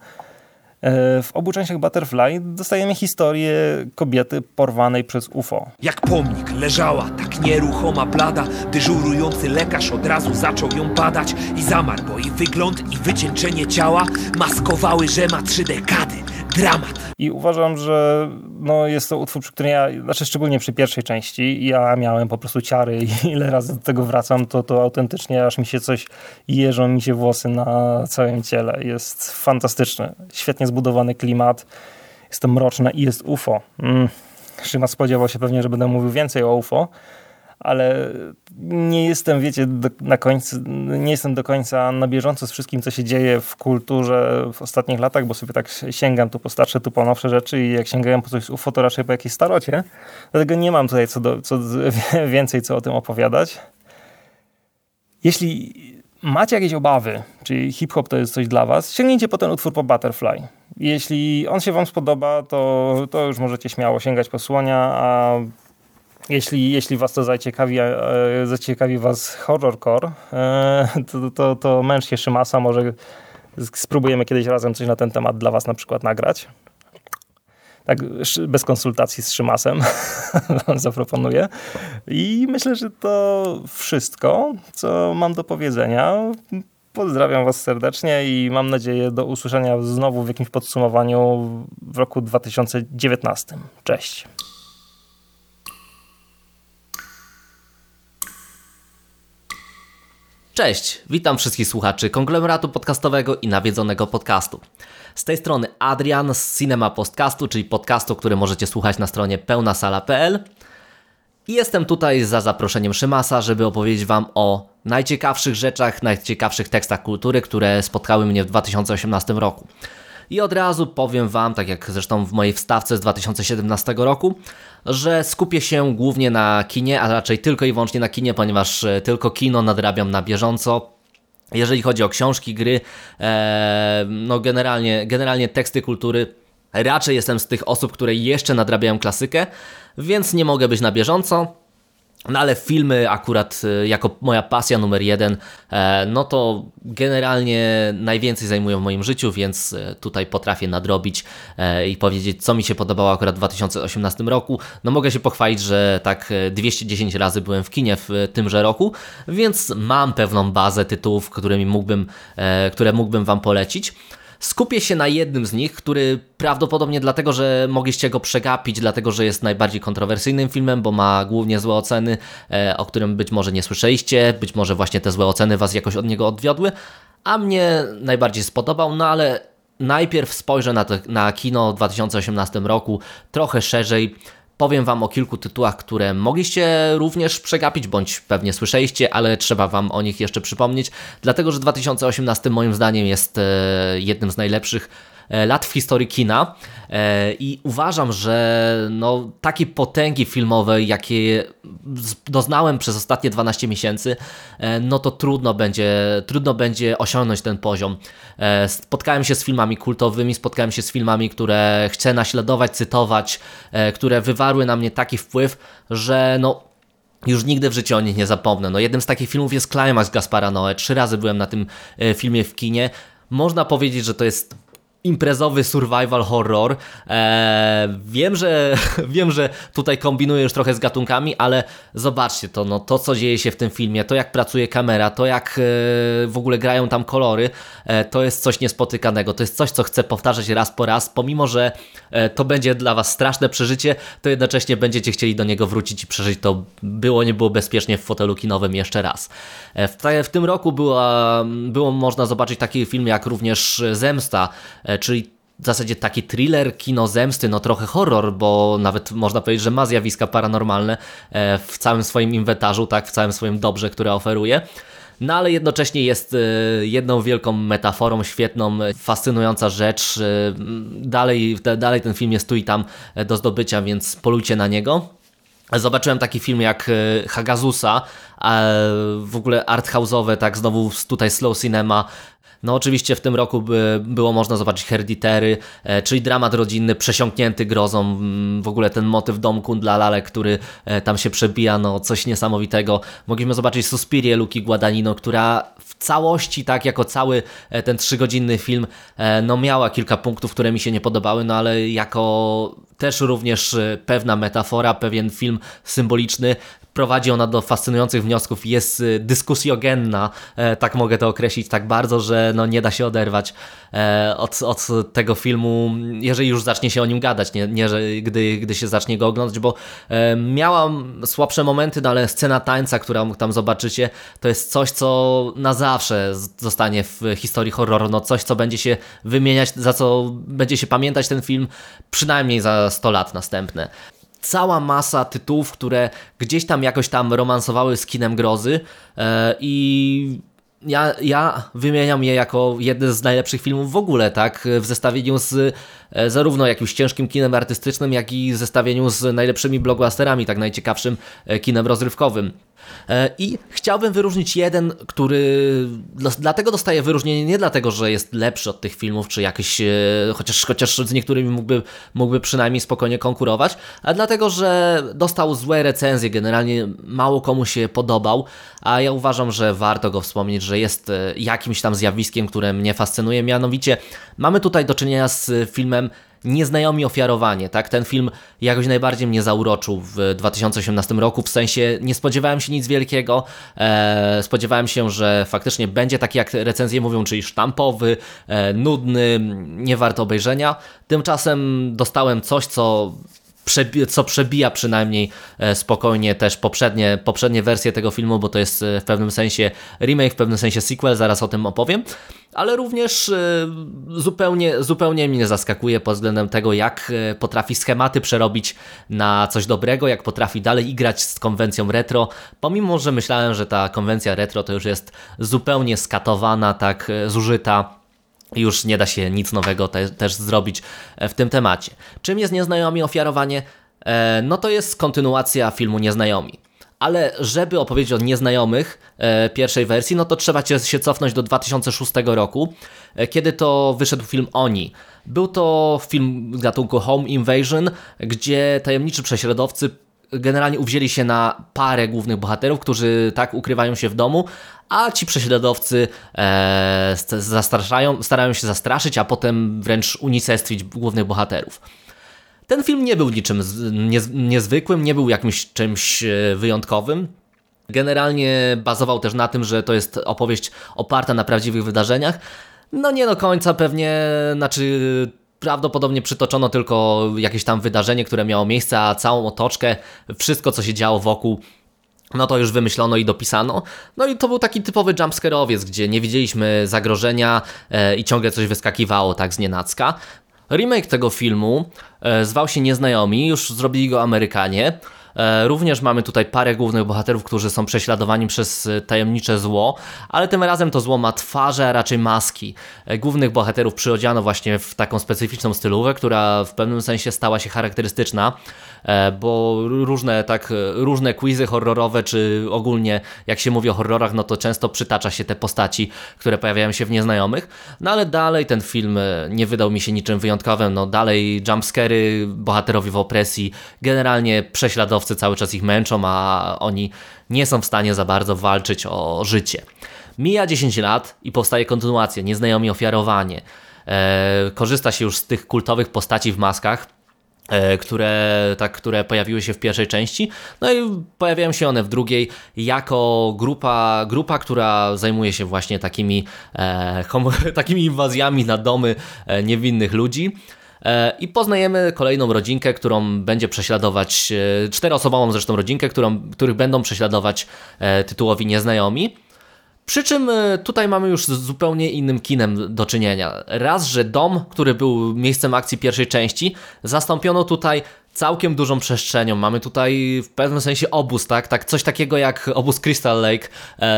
E, w obu częściach Butterfly dostajemy historię kobiety porwanej przez UFO. Jak pomnik leżała, tak nieruchoma blada, dyżurujący lekarz od razu zaczął ją badać i zamarł, bo jej wygląd i wycieńczenie ciała maskowały, że ma trzy dekady dramat. I uważam, że no, jest to utwór, przy którym ja, znaczy szczególnie przy pierwszej części, ja miałem po prostu ciary i ile razy do tego wracam, to, to autentycznie aż mi się coś jeżą mi się włosy na całym ciele. Jest fantastyczny, świetnie zbudowany klimat, jest to mroczne i jest UFO. Mm. Spodziewał się pewnie, że będę mówił więcej o UFO, ale nie jestem, wiecie, do, na końcu, nie jestem do końca na bieżąco z wszystkim, co się dzieje w kulturze w ostatnich latach, bo sobie tak sięgam tu po starsze, tu po nowsze rzeczy i jak sięgałem po coś z UFO, to raczej po jakiejś starocie. Dlatego nie mam tutaj co, do, co więcej co o tym opowiadać. Jeśli macie jakieś obawy, czy hip-hop to jest coś dla was, sięgnijcie po ten utwór po Butterfly. Jeśli on się wam spodoba, to, to już możecie śmiało sięgać po słonia, a jeśli, jeśli was to zaciekawi, e, zaciekawi was horrorcore, e, to, to, to męcz się Szymasa, może spróbujemy kiedyś razem coś na ten temat dla was na przykład nagrać. Tak, bez konsultacji z Szymasem zaproponuję. I myślę, że to wszystko, co mam do powiedzenia. Pozdrawiam Was serdecznie i mam nadzieję do usłyszenia znowu w jakimś podsumowaniu w roku 2019. Cześć. Cześć, witam wszystkich słuchaczy konglomeratu podcastowego i nawiedzonego podcastu. Z tej strony Adrian z Cinema Podcastu, czyli podcastu, który możecie słuchać na stronie pełnasala.pl. I jestem tutaj za zaproszeniem Szymasa, żeby opowiedzieć Wam o najciekawszych rzeczach, najciekawszych tekstach kultury, które spotkały mnie w 2018 roku. I od razu powiem Wam, tak jak zresztą w mojej wstawce z 2017 roku, że skupię się głównie na kinie, a raczej tylko i wyłącznie na kinie, ponieważ e, tylko kino nadrabiam na bieżąco. Jeżeli chodzi o książki, gry, e, no generalnie, generalnie teksty kultury, raczej jestem z tych osób, które jeszcze nadrabiają klasykę, więc nie mogę być na bieżąco. No ale filmy akurat e, jako moja pasja numer jeden, e, no to generalnie najwięcej zajmują w moim życiu, więc e, tutaj potrafię nadrobić i powiedzieć, co mi się podobało akurat w 2018 roku. No mogę się pochwalić, że tak 210 razy byłem w kinie w tymże roku, więc mam pewną bazę tytułów, którymi mógłbym, które mógłbym Wam polecić. Skupię się na jednym z nich, który prawdopodobnie dlatego, że mogliście go przegapić, dlatego, że jest najbardziej kontrowersyjnym filmem, bo ma głównie złe oceny, e, o którym być może nie słyszeliście, być może właśnie te złe oceny was jakoś od niego odwiodły, a mnie najbardziej spodobał, no ale najpierw spojrzę na, te, na kino w 2018 roku trochę szerzej, Powiem Wam o kilku tytułach, które mogliście również przegapić, bądź pewnie słyszeliście, ale trzeba Wam o nich jeszcze przypomnieć, dlatego że 2018 moim zdaniem jest e, jednym z najlepszych lat w historii kina e, i uważam, że no, takiej potęgi filmowej, jakie doznałem przez ostatnie 12 miesięcy, e, no to trudno będzie, trudno będzie osiągnąć ten poziom. Spotkałem się z filmami kultowymi, spotkałem się z filmami, które chcę naśladować, cytować, które wywarły na mnie taki wpływ, że no, już nigdy w życiu o nich nie zapomnę. No, jednym z takich filmów jest Climax Gaspara Noe. Trzy razy byłem na tym filmie w kinie można powiedzieć, że to jest imprezowy survival horror. Eee, wiem, że wiem, że tutaj kombinuję już trochę z gatunkami, ale zobaczcie to, no, to co dzieje się w tym filmie, to jak pracuje kamera, to jak e, w ogóle grają tam kolory, e, to jest coś niespotykanego. To jest coś, co chcę powtarzać raz po raz, pomimo, że e, to będzie dla Was straszne przeżycie, to jednocześnie będziecie chcieli do niego wrócić i przeżyć to było, nie było bezpiecznie w fotelu kinowym jeszcze raz. W, w tym roku była, było można zobaczyć taki film jak również Zemsta, e, czyli w zasadzie taki thriller, kino zemsty, no trochę horror, bo nawet można powiedzieć, że ma zjawiska paranormalne e, w całym swoim inwentarzu, tak, w całym swoim dobrze, które oferuje. No ale jednocześnie jest jedną wielką metaforą, świetną, fascynująca rzecz. Dalej, dalej ten film jest tu i tam do zdobycia, więc polujcie na niego. Zobaczyłem taki film jak Hagazusa, w ogóle arthouse'owe, tak znowu tutaj slow cinema, no oczywiście w tym roku by, było można zobaczyć Hereditary, e, czyli dramat rodzinny przesiąknięty grozą, mm, w ogóle ten motyw domku dla lalek, który e, tam się przebija, no coś niesamowitego. Mogliśmy zobaczyć Suspirię Luki Guadagnino, która w całości, tak jako cały e, ten trzygodzinny film, no miała kilka punktów, które mi się nie podobały, no ale jako też również pewna metafora, pewien film symboliczny, prowadzi ona do fascynujących wniosków, jest y, dyskusjogenna, e, tak mogę to określić tak bardzo, że no nie da się oderwać e, od, od tego filmu, jeżeli już zacznie się o nim gadać, nie, nie że gdy, gdy się zacznie go oglądać, bo e, miałam słabsze momenty, no ale scena tańca, którą tam zobaczycie, to jest coś, co na zawsze zostanie w historii horroru, no coś, co będzie się wymieniać, za co będzie się pamiętać ten film przynajmniej za 100 lat następne cała masa tytułów, które gdzieś tam jakoś tam romansowały z kinem grozy e, i ja, ja wymieniam je jako jeden z najlepszych filmów w ogóle, tak? W zestawieniu z e, zarówno jakimś ciężkim kinem artystycznym, jak i w zestawieniu z najlepszymi blockbusterami, tak najciekawszym e, kinem rozrywkowym. E, I chciałbym wyróżnić jeden, który dlatego dostaje wyróżnienie, nie dlatego, że jest lepszy od tych filmów, czy jakiś, chociaż, chociaż z niektórymi mógłby, mógłby przynajmniej spokojnie konkurować, a dlatego, że dostał złe recenzje, generalnie mało komu się podobał, a ja uważam, że warto go wspomnieć, że jest e, jakimś tam zjawiskiem, które mnie fascynuje. Mianowicie mamy tutaj do czynienia z filmem Nieznajomi ofiarowanie, tak? Ten film jakoś najbardziej mnie zauroczył w 2018 roku, w sensie nie spodziewałem się nic wielkiego, e, spodziewałem się, że faktycznie będzie taki jak recenzje mówią, czyli sztampowy, e, nudny, nie warto obejrzenia. Tymczasem dostałem coś, co co przebija przynajmniej e, spokojnie też poprzednie, poprzednie wersje tego filmu, bo to jest e, w pewnym sensie remake, w pewnym sensie sequel, zaraz o tym opowiem, ale również e, zupełnie, zupełnie mnie zaskakuje pod względem tego, jak potrafi schematy przerobić na coś dobrego, jak potrafi dalej igrać z konwencją retro, pomimo, że myślałem, że ta konwencja retro to już jest zupełnie skatowana, tak zużyta, już nie da się nic nowego te, też zrobić e, w tym temacie. Czym jest Nieznajomi ofiarowanie? E, no to jest kontynuacja filmu Nieznajomi. Ale żeby opowiedzieć o Nieznajomych e, pierwszej wersji, no to trzeba się cofnąć do 2006 roku, e, kiedy to wyszedł film Oni. Był to film z gatunku Home Invasion, gdzie tajemniczy prześladowcy generalnie uwzięli się na parę głównych bohaterów, którzy tak ukrywają się w domu, a ci prześladowcy e, zastraszają, starają się zastraszyć, a potem wręcz unicestwić głównych bohaterów. Ten film nie był niczym niezwykłym, nie był jakimś czymś e, wyjątkowym. Generalnie bazował też na tym, że to jest opowieść oparta na prawdziwych wydarzeniach. No nie do końca pewnie, znaczy prawdopodobnie przytoczono tylko jakieś tam wydarzenie, które miało miejsce, a całą otoczkę, wszystko co się działo wokół no to już wymyślono i dopisano. No i to był taki typowy jumpscare'owiec, gdzie nie widzieliśmy zagrożenia e, i ciągle coś wyskakiwało tak z nienacka. Remake tego filmu e, zwał się Nieznajomi, już zrobili go Amerykanie. E, również mamy tutaj parę głównych bohaterów, którzy są prześladowani przez e, tajemnicze zło, ale tym razem to zło ma twarze, a raczej maski. E, głównych bohaterów przyodziano właśnie w taką specyficzną stylówę, która w pewnym sensie stała się charakterystyczna, bo różne tak różne quizy horrorowe, czy ogólnie jak się mówi o horrorach, no to często przytacza się te postaci, które pojawiają się w Nieznajomych. No ale dalej ten film nie wydał mi się niczym wyjątkowym, no dalej jumpscary, bohaterowie w opresji, generalnie prześladowcy cały czas ich męczą, a oni nie są w stanie za bardzo walczyć o życie. Mija 10 lat i powstaje kontynuacja, Nieznajomi ofiarowanie. E, korzysta się już z tych kultowych postaci w maskach, e, które, tak, które pojawiły się w pierwszej części, no i pojawiają się one w drugiej jako grupa, grupa która zajmuje się właśnie takimi, e, takimi inwazjami na domy e, niewinnych ludzi. E, I poznajemy kolejną rodzinkę, którą będzie prześladować, e, czteroosobową zresztą rodzinkę, którą, których będą prześladować e, tytułowi nieznajomi. Przy czym tutaj mamy już z zupełnie innym kinem do czynienia. Raz, że dom, który był miejscem akcji pierwszej części, zastąpiono tutaj całkiem dużą przestrzenią. Mamy tutaj w pewnym sensie obóz, tak? tak coś takiego jak obóz Crystal Lake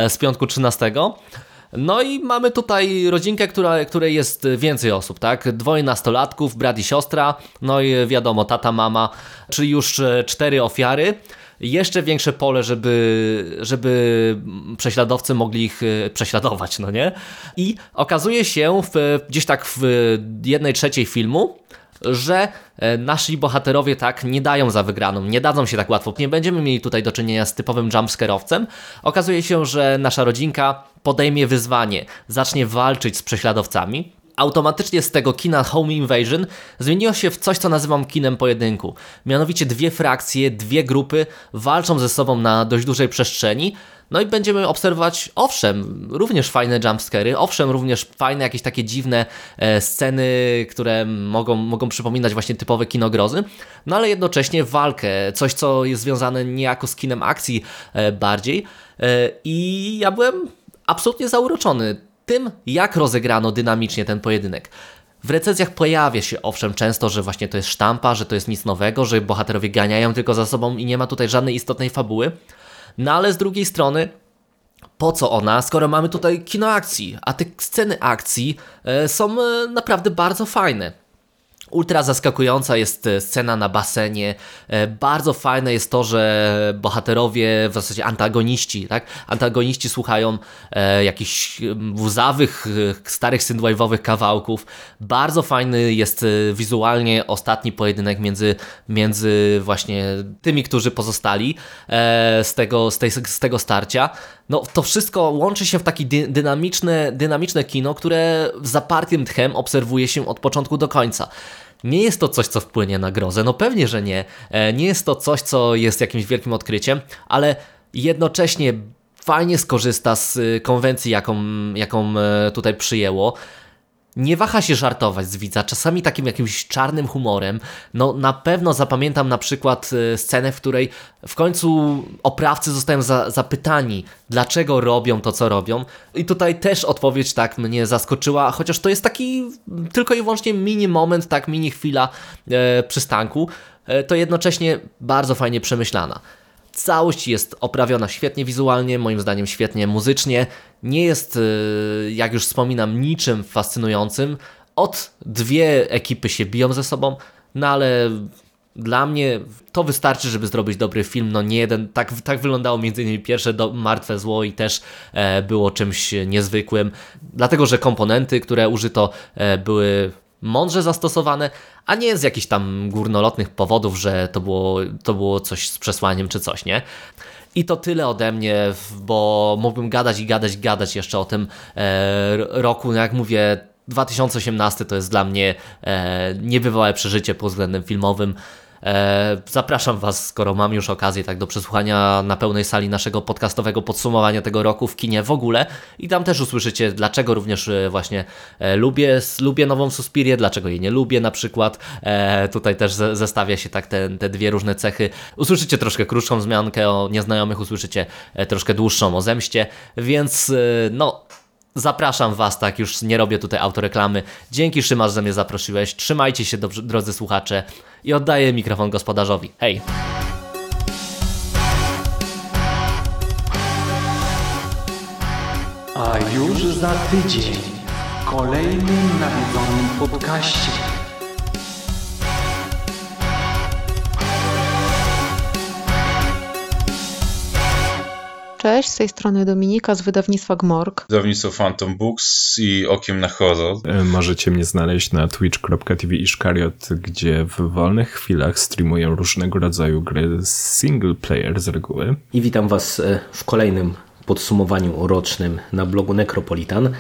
z piątku 13. No i mamy tutaj rodzinkę, która, której jest więcej osób, tak? Dwoje nastolatków, brat i siostra, no i wiadomo, tata, mama, czyli już e, cztery ofiary jeszcze większe pole, żeby, żeby prześladowcy mogli ich e, prześladować, no nie? I okazuje się w, gdzieś tak w jednej trzeciej filmu, że e, nasi bohaterowie tak nie dają za wygraną, nie dadzą się tak łatwo. Nie będziemy mieli tutaj do czynienia z typowym jumpscarowcem. Okazuje się, że nasza rodzinka podejmie wyzwanie, zacznie walczyć z prześladowcami, automatycznie z tego kina Home Invasion zmieniło się w coś, co nazywam kinem pojedynku. Mianowicie dwie frakcje, dwie grupy walczą ze sobą na dość dużej przestrzeni. No i będziemy obserwować, owszem, również fajne jumpscary, owszem, również fajne jakieś takie dziwne e, sceny, które mogą, mogą przypominać właśnie typowe kinogrozy, no ale jednocześnie walkę, coś co jest związane niejako z kinem akcji e, bardziej. E, I ja byłem absolutnie zauroczony tym, jak rozegrano dynamicznie ten pojedynek. W recenzjach pojawia się owszem często, że właśnie to jest sztampa, że to jest nic nowego, że bohaterowie ganiają tylko za sobą i nie ma tutaj żadnej istotnej fabuły. No ale z drugiej strony, po co ona, skoro mamy tutaj kino akcji, a te sceny akcji e, są e, naprawdę bardzo fajne. Ultra zaskakująca jest e, scena na basenie. E, bardzo fajne jest to, że bohaterowie, w zasadzie antagoniści, tak? Antagoniści słuchają e, jakichś łzawych, e, starych synthwave'owych kawałków. Bardzo fajny jest wizualnie ostatni pojedynek między, między właśnie tymi, którzy pozostali e, z, tego, z, tej, z tego starcia. No, to wszystko łączy się w takie dy, dynamiczne, dynamiczne kino, które zapartym tchem obserwuje się od początku do końca. Nie jest to coś, co wpłynie na grozę. No pewnie, że nie. E, nie jest to coś, co jest jakimś wielkim odkryciem, ale jednocześnie fajnie skorzysta z konwencji, jaką, jaką e, tutaj przyjęło nie waha się żartować z widza, czasami takim jakimś czarnym humorem. No na pewno zapamiętam na przykład e, scenę, w której w końcu oprawcy zostają za, zapytani, dlaczego robią to, co robią. I tutaj też odpowiedź tak mnie zaskoczyła, chociaż to jest taki tylko i wyłącznie mini moment, tak mini chwila e, przystanku, e, to jednocześnie bardzo fajnie przemyślana. Całość jest oprawiona świetnie wizualnie, moim zdaniem świetnie muzycznie. Nie jest, y, jak już wspominam, niczym fascynującym. Od dwie ekipy się biją ze sobą, no ale dla mnie to wystarczy, żeby zrobić dobry film. No nie jeden, tak, tak wyglądało między innymi pierwsze do, Martwe Zło i też e, było czymś niezwykłym, dlatego że komponenty, które użyto e, były mądrze zastosowane, a nie z jakichś tam górnolotnych powodów, że to było, to było coś z przesłaniem czy coś, nie? I to tyle ode mnie, bo mógłbym gadać i gadać, gadać jeszcze o tym e, roku. No jak mówię, 2018 to jest dla mnie e, niebywałe przeżycie pod względem filmowym. E, zapraszam Was, skoro mam już okazję, tak do przesłuchania na pełnej sali naszego podcastowego podsumowania tego roku w kinie w ogóle i tam też usłyszycie, dlaczego również e, właśnie e, lubię, lubię nową Suspirię, dlaczego jej nie lubię na przykład. Tutaj też zestawia się tak te, te dwie różne cechy. Usłyszycie troszkę krótszą wzmiankę o nieznajomych, usłyszycie troszkę dłuższą o zemście, więc no Zapraszam Was, tak już nie robię tutaj autoreklamy. Dzięki Szymasz, że mnie zaprosiłeś. Trzymajcie się, drodzy słuchacze. I oddaję mikrofon gospodarzowi. Hej! A już za tydzień w kolejnym nawiedzonym podcaście. Cześć, z tej strony Dominika z wydawnictwa Gmorg. Wydawnictwo Phantom Books i Okiem na Horror. E, możecie mnie znaleźć na twitch.tv Ishkariot, gdzie w wolnych chwilach streamuję różnego rodzaju gry single player z reguły. I witam was e, w kolejnym podsumowaniu rocznym na blogu Necropolitan.